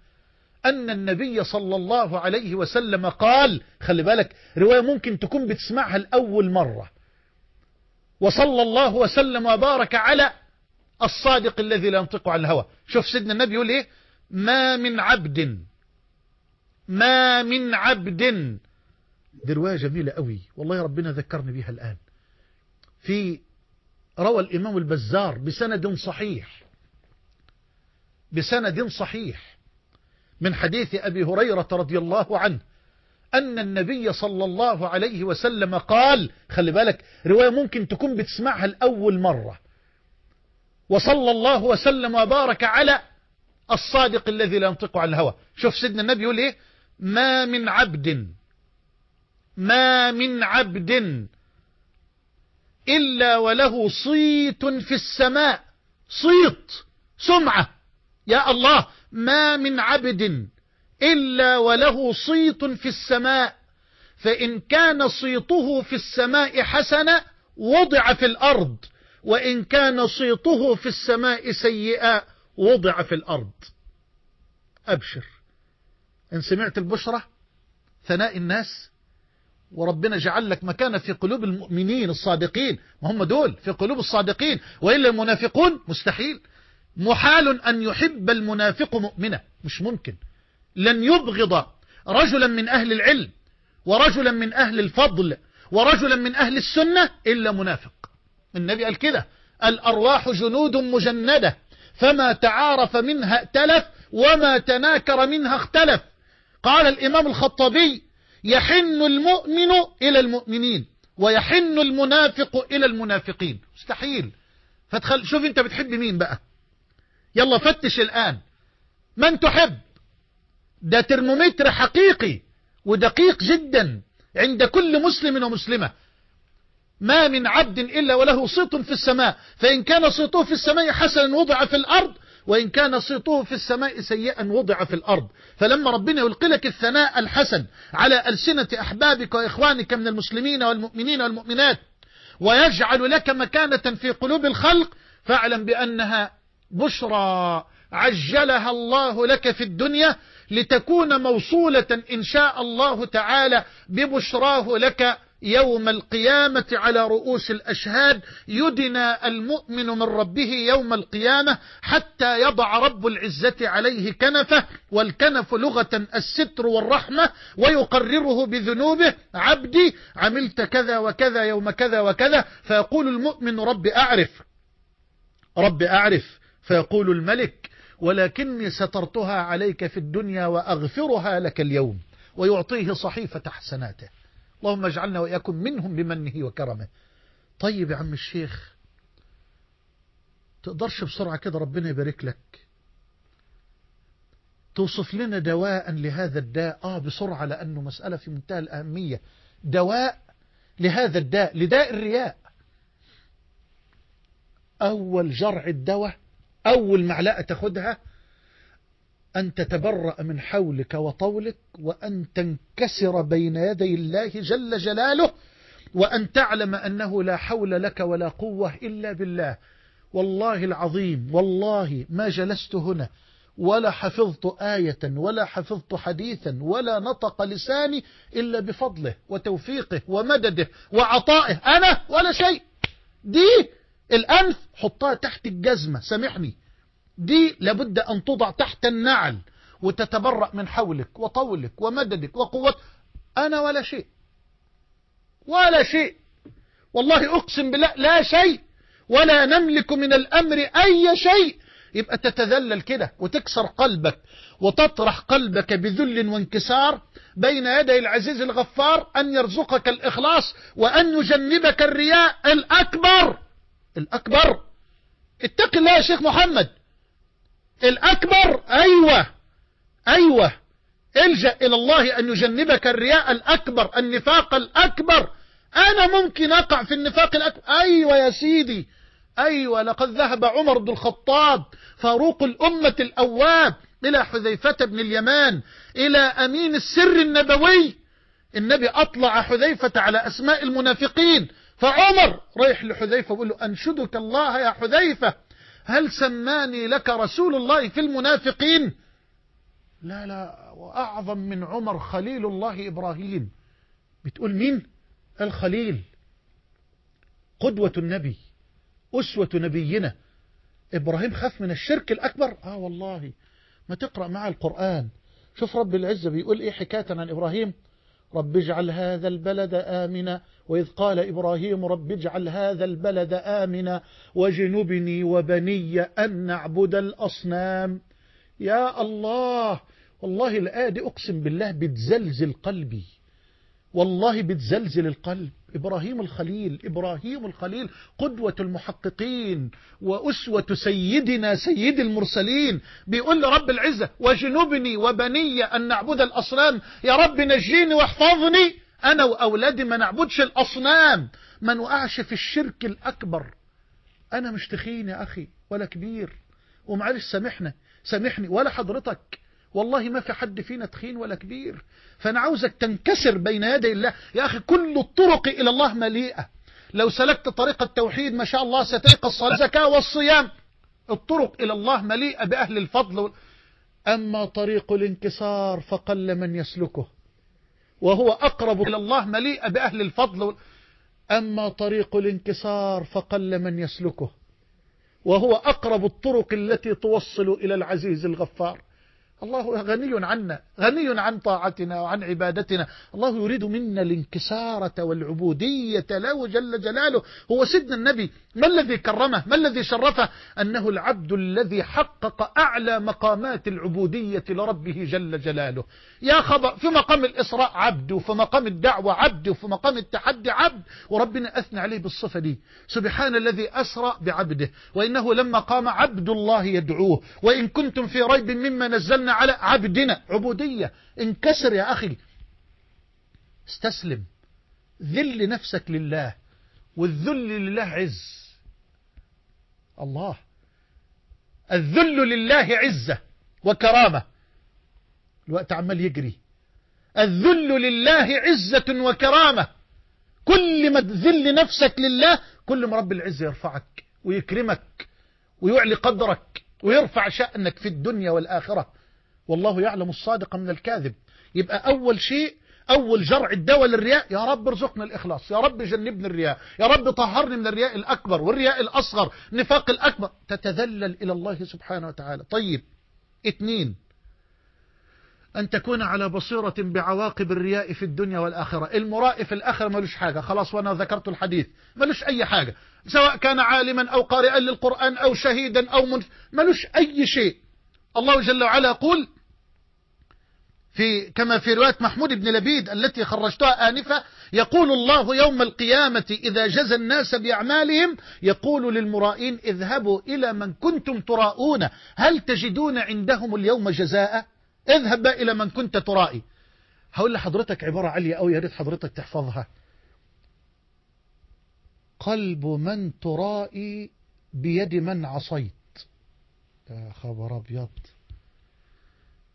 أن النبي صلى الله عليه وسلم قال خلي بالك رواية ممكن تكون بتسمعها الأول مرة. وصلى الله وسلم وبارك على الصادق الذي لا ينطق عن الهوى. شوف سيدنا النبي يقول إيه؟ ما من عبد ما من عبد. دي رواية جميلة قوي. والله ربنا ذكرني بها الآن. في روى الإمام البزار بسند صحيح. بسند صحيح. من حديث أبي هريرة رضي الله عنه أن النبي صلى الله عليه وسلم قال خلي بالك رواية ممكن تكون بتسمعها الأول مرة. وصلى الله وسلم وبارك على الصادق الذي لا ينطق عن الهوى. شوف سيدنا النبي يقول إيه؟ ما من عبد ما من عبد إلا وله صيت في السماء. صيت سمعة. يا الله ما من عبد إلا وله صيت في السماء فإن كان صيته في السماء حسنة وضع في الأرض وإن كان صيته في السماء سيئا وضع في الأرض. أبشر. إن سمعت البشرة ثناء الناس وربنا جعل لك مكانة في قلوب المؤمنين الصادقين. ما هم دول؟ في قلوب الصادقين. وإلا المنافقون؟ مستحيل. محال أن يحب المنافق مؤمنة. مش ممكن. لن يبغض رجلا من أهل العلم ورجلا من أهل الفضل ورجلا من أهل السنة إلا منافق. النبي قال كده الأرواح جنود مجندة فما تعارف منها ائتلف وما تناكر منها اختلف. قال الإمام الخطابي يحن المؤمن إلى المؤمنين ويحن المنافق إلى المنافقين. مستحيل. فتخل شوف أنت بتحب مين بقى؟ يلا فتش الآن. من تحب؟ ده ترمومتر حقيقي ودقيق جدا عند كل مسلم ومسلمة. ما من عبد إلا وله صيت في السماء. فإن كان صيته في السماء حسنا وضع في الأرض وإن كان صيته في السماء سيئا وضع في الأرض. فلما ربنا يلقي لك الثناء الحسن على ألسنة أحبابك وإخوانك من المسلمين والمؤمنين والمؤمنات ويجعل لك مكانة في قلوب الخلق فاعلم بأنها بشرى عجلها الله لك في الدنيا لتكون موصولة إن شاء الله تعالى ببشراه لك يوم القيامة على رؤوس الأشهاد. يدنى المؤمن من ربه يوم القيامة حتى يضع رب العزة عليه كنفه والكنف لغة الستر والرحمة ويقرره بذنوبه عبدي عملت كذا وكذا يوم كذا وكذا. فيقول المؤمن رب أعرف رب أعرف فيقول الملك ولكني سترتها عليك في الدنيا وأغفرها لك اليوم ويعطيه صحيفة حسناته. اللهم اجعلنا وإياكم منهم بمنه وكرمه. طيب يا عم الشيخ تقدرش بسرعة كده ربنا يبارك لك؟ توصف لنا دواء لهذا الداء. آه بسرعة لأنه مسألة في منتهى الأهمية. دواء لهذا الداء لداء الرياء. أول جرع الدواء أول معلقة تاخدها أن تتبرأ من حولك وطولك وأن تنكسر بين يدي الله جل جلاله وأن تعلم أنه لا حول لك ولا قوة إلا بالله. والله العظيم والله ما جلست هنا ولا حفظت آية ولا حفظت حديثا ولا نطق لساني إلا بفضله وتوفيقه ومدده وعطائه أنا ولا شيء. دي الأنف حطها تحت الجزمة سامحني. دي لابد أن توضع تحت النعل وتتبرأ من حولك وطولك ومددك وقوة أنا ولا شيء. ولا شيء. والله أقسم بالله لا شيء ولا نملك من الأمر أي شيء. يبقى تتذلل كده وتكسر قلبك وتطرح قلبك بذل وانكسار بين يدي العزيز الغفار أن يرزقك الإخلاص وأن يجنبك الرياء الأكبر. الأكبر. اتق الله يا شيخ محمد. الأكبر أيوة أيوة. إلجأ إلى الله أن يجنبك الرياء الأكبر النفاق الأكبر. أنا ممكن أقع في النفاق الأكبر. أيوة يا سيدي. أيوة لقد ذهب عمر بن الخطاب فاروق الأمة الأواب إلى حذيفة بن اليمان إلى أمين السر النبوي. النبي أطلع حذيفة على أسماء المنافقين. فعمر رايح لحذيفة ويقول له أنشدك الله يا حذيفة هل سماني لك رسول الله في المنافقين؟ لا لا وأعظم من عمر خليل الله إبراهيم. بتقول مين؟ الخليل. قدوة النبي أسوة نبينا. إبراهيم خاف من الشرك الأكبر. آه والله ما تقرأ مع القرآن. شوف رب العزة بيقول إيه حكاية عن إبراهيم؟ رب اجعل هذا البلد آمنا. وإذ قال إبراهيم رب اجعل هذا البلد آمنا وجنبني وبني أن نعبد الأصنام. يا الله والله الآية دي أقسم بالله بتزلزل قلبي. والله بتزلزل القلب. إبراهيم الخليل إبراهيم الخليل قدوة المحققين وأسوة سيدنا سيد المرسلين. بيقول لرب العزة وجنبني وبني أن نعبد الأصنام. يا رب نجيني واحفظني. أنا وأولادي ما نعبدش الأصنام. ما نوقعش في الشرك الأكبر. أنا مش تخين يا أخي ولا كبير. ومعلش سامحنا سامحني ولا حضرتك. والله ما في حد فينا تخين ولا كبير. فأنا عاوزك تنكسر بين يدي الله. يا أخي كل الطرق إلى الله مليئة. لو سلكت طريق التوحيد ما شاء الله ستلقى الزكاة والصيام. الطرق إلى الله مليئة بأهل الفضل. أما طريق الانكسار فقل من يسلكه. وهو أقرب إلى الله مليئة بأهل الفضل. أما طريق الانكسار فقل من يسلكه. وهو أقرب الطرق التي توصل إلى العزيز الغفار. الله غني عنا غني عن طاعتنا وعن عبادتنا. الله يريد منا الانكسارة والعبودية له جل جلاله. هو سيدنا النبي. ما الذي كرمه؟ ما الذي شرفه؟ أنه العبد الذي حقق أعلى مقامات العبودية لربه جل جلاله. يا خبر في مقام الإسراء عبد وفي مقام الدعوة عبد وفي مقام التحدي عبد. وربنا أثنى عليه بالصفة دي. سبحان الذي أسرى بعبده. وإنه لما قام عبد الله يدعوه. وإن كنتم في ريب مما نزلنا على عبدنا. عبودية. انكسر يا أخي. استسلم. ذل نفسك لله. والذل لله عز. الله. الذل لله عزة وكرامة. الوقت عمال يجري. الذل لله عزة وكرامة. كل ما تذل نفسك لله كل ما رب العزة يرفعك ويكرمك ويعلي قدرك ويرفع شأنك في الدنيا والآخرة. والله يعلم الصادق من الكاذب. يبقى أول شيء أول جرع الدواء للرياء يا رب ارزقنا الإخلاص يا رب جنبنا الرياء يا رب طهرني من الرياء الأكبر والرياء الأصغر نفاق الأكبر. تتذلل إلى الله سبحانه وتعالى. طيب اثنين أن تكون على بصيرة بعواقب الرياء في الدنيا والآخرة. المراء في الآخرة ملوش حاجة. خلاص وأنا ذكرت الحديث. ملوش أي حاجة. سواء كان عالما أو قارئا للقرآن أو شهيدا أو منف ملوش أي شيء. الله جل وعلا يقول في كما في رواية محمود بن لبيد التي خرجتها آنفة يقول الله يوم القيامة إذا جزى الناس بأعمالهم يقول للمرائين اذهبوا إلى من كنتم تراؤون هل تجدون عندهم اليوم جزاء؟ اذهب إلى من كنت ترائي. هقول لحضرتك عبارة عالية أو يا ريت حضرتك تحفظها. قلب من ترائي بيد من عصيت. يا خبر أبيض.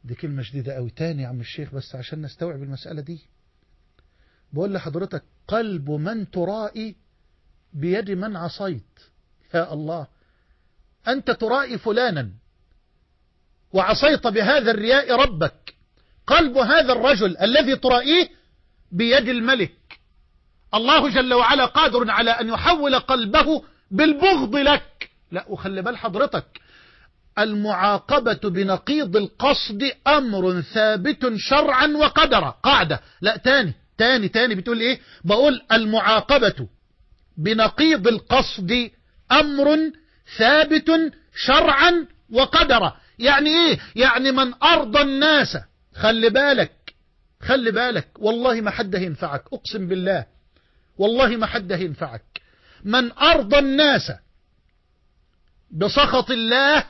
دي كلمة شديدة قوي. تاني يا عم الشيخ بس عشان نستوعب المسألة دي. بقول لحضرتك قلب من ترائي بيد من عصيت. يا الله أنت ترائي فلانا وعصيت بهذا الرياء ربك. قلب هذا الرجل الذي ترائيه بيد الملك. الله جل وعلا قادر على أن يحول قلبه بالبغض لك. لا وخلي بال حضرتك المعاقبة بنقيض القصد أمر ثابت شرعا وقدرا. قاعدة. لا تاني. تاني تاني. بتقول إيه؟ بقول المعاقبة بنقيض القصد أمر ثابت شرعا وقدرا. يعني إيه؟ يعني من أرضى الناس. خلي بالك. خلي بالك. والله ما حد هينفعك. أقسم بالله. والله ما حد هينفعك. من أرضى الناس بسخط الله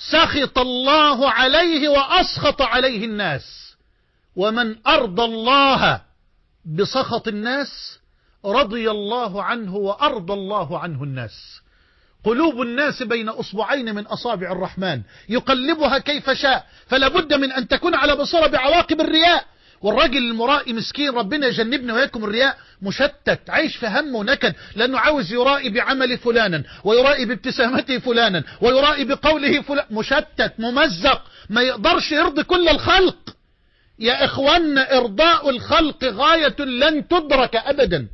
سخط الله عليه وأسخط عليه الناس. ومن أرضى الله بسخط الناس رضي الله عنه وأرضى الله عنه الناس. قلوب الناس بين أصبعين من أصابع الرحمن. يقلبها كيف شاء. فلا بد من أن تكون على بصيرة بعواقب الرياء. والراجل المرائي مسكين ربنا يجنبنا وياكم الرياء مشتت عايش في هم ونكد لأنه عاوز يرائي بعمل فلانا ويرائي بابتسامته فلانا ويرائي بقوله فلان مشتت ممزق ما يقدرش يرضي كل الخلق. يا إخوانا إرضاء الخلق غاية لن تدرك أبدا.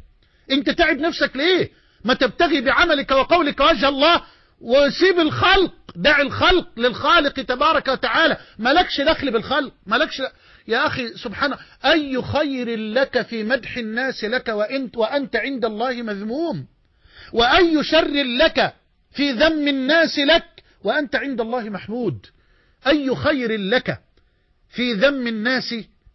أنت تعب نفسك ليه؟ ما تبتغي بعملك وقولك وجه الله وسيب الخلق دع الخلق للخالق تبارك وتعالى. مالكش دخل بالخلق مالكش يا أخي سبحانه أي خير لك في مدح الناس لك وأنت, وأنت عند الله مذموم. وأي شر لك في ذم الناس لك وأنت عند الله محمود. أي خير لك في ذم الناس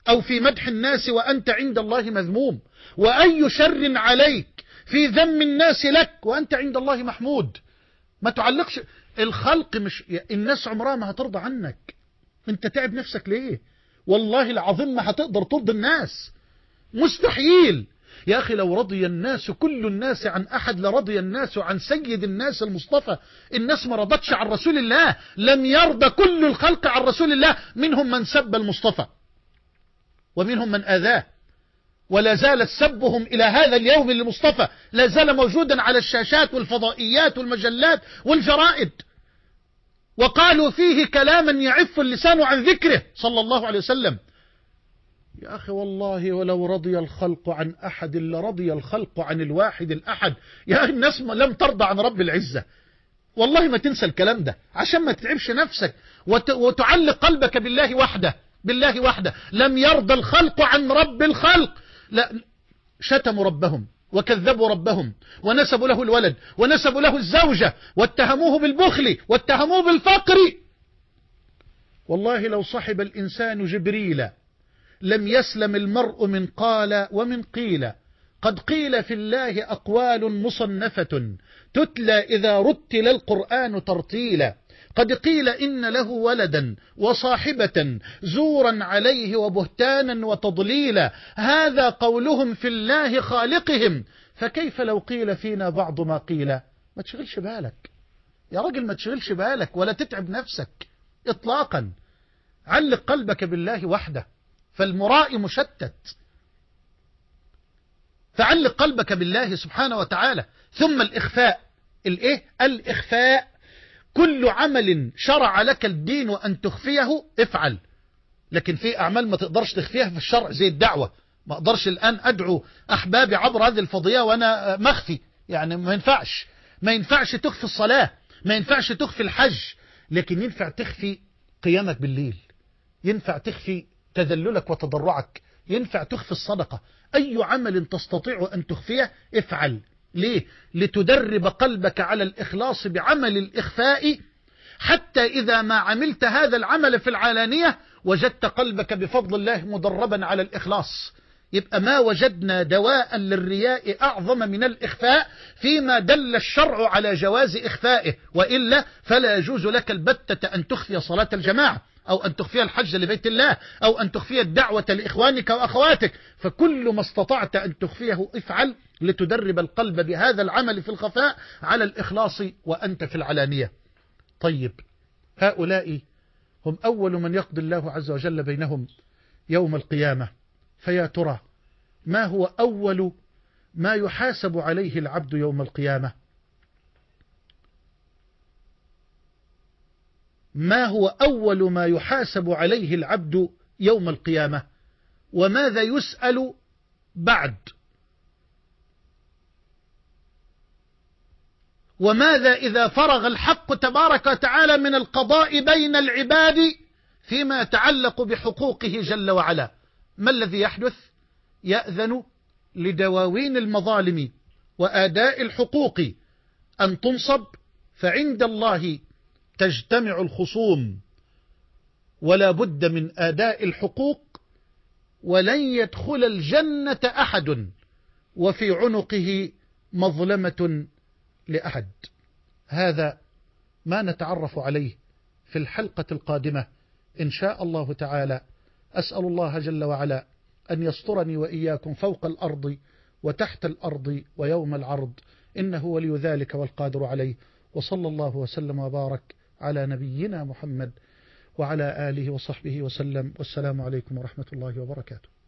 أو في مدح الناس وأنت عند الله مذموم. وأي شر عليك في ذم الناس لك وأنت عند الله محمود. ما تعلقش الخلق مش الناس عمرها ما هترضى عنك. أنت تعب نفسك ليه؟ والله العظيم ما هتقدر ترضي الناس. مستحيل. يا أخي لو رضي الناس كل الناس عن أحد لرضي الناس عن سيد الناس المصطفى. الناس ما رضتش عن رسول الله. لم يرضى كل الخلق عن رسول الله. منهم من سب المصطفى ومنهم من آذاه. ولا زال سبهم إلى هذا اليوم لمصطفى. لا زال موجودا على الشاشات والفضائيات والمجلات والجرائد وقالوا فيه كلاما يعف اللسان عن ذكره صلى الله عليه وسلم. يا أخي والله ولو رضي الخلق عن أحد لرضي الخلق عن الواحد الأحد. يا أخي الناس لم ترضى عن رب العزة. والله ما تنسى الكلام ده. عشان ما تتعبش نفسك وت... وتعلق قلبك بالله وحده. بالله وحده. لم يرضى الخلق عن رب الخلق. لا شتموا ربهم. وكذبوا ربهم ونسبوا له الولد ونسبوا له الزوجة واتهموه بالبخل واتهموه بالفقر. والله لو صحب الإنسان جبريل لم يسلم المرء من قال ومن قيل. قد قيل في الله أقوال مصنفة تتلى إذا رتل القرآن ترتيلا. قد قيل إن له ولدا وصاحبة زورا عليه وبهتانا وتضليلا. هذا قولهم في الله خالقهم. فكيف لو قيل فينا بعض ما قيل؟ ما تشغلش بالك. يا راجل ما تشغلش بالك ولا تتعب نفسك إطلاقا. علق قلبك بالله وحده. فالمراء مشتت. فعلق قلبك بالله سبحانه وتعالى. ثم الإخفاء. الإيه؟ الإخفاء. كل عمل شرع لك الدين أن تخفيه افعل. لكن في أعمال ما تقدرش تخفيها في الشرع زي الدعوة. ما أقدرش الآن أدعو أحبابي عبر هذه الفضية وأنا مخفي. يعني ما ينفعش. ما ينفعش تخفي الصلاة ما ينفعش تخفي الحج. لكن ينفع تخفي قيامك بالليل. ينفع تخفي تذللك وتضرعك. ينفع تخفي الصدقة. أي عمل تستطيع أن تخفيه افعل. ليه؟ لتدرب قلبك على الإخلاص بعمل الإخفاء حتى إذا ما عملت هذا العمل في العلانية وجدت قلبك بفضل الله مدربا على الإخلاص يبقى ما وجدنا دواء للرياء أعظم من الإخفاء فيما دل الشرع على جواز إخفائه وإلا فلا يجوز لك البتة أن تخفي صلاة الجماعة أو أن تخفي الحج لبيت الله أو أن تخفي الدعوة لإخوانك وأخواتك. فكل ما استطعت أن تخفيه افعل لتدرب القلب بهذا العمل في الخفاء على الإخلاص وأنت في العلانية. طيب هؤلاء هم أول من يقضي الله عز وجل بينهم يوم القيامة. فيا ترى ما هو أول ما يحاسب عليه العبد يوم القيامة؟ ما هو أول ما يحاسب عليه العبد يوم القيامة؟ وماذا يسأل بعد؟ وماذا إذا فرغ الحق تبارك وتعالى من القضاء بين العباد فيما يتعلق بحقوقه جل وعلا؟ ما الذي يحدث؟ يأذن لدواوين المظالم وآداء الحقوق أن تنصب فعند الله تجتمع الخصوم ولا بد من آداء الحقوق ولن يدخل الجنة أحد وفي عنقه مظلمة لأحد. هذا ما نتعرف عليه في الحلقة القادمة إن شاء الله تعالى. أسأل الله جل وعلا أن يسترني وإياكم فوق الأرض وتحت الأرض ويوم العرض. إنه ولي ذلك والقادر عليه. وصلى الله وسلم وبارك على نبينا محمد وعلى آله وصحبه وسلم. والسلام عليكم ورحمة الله وبركاته.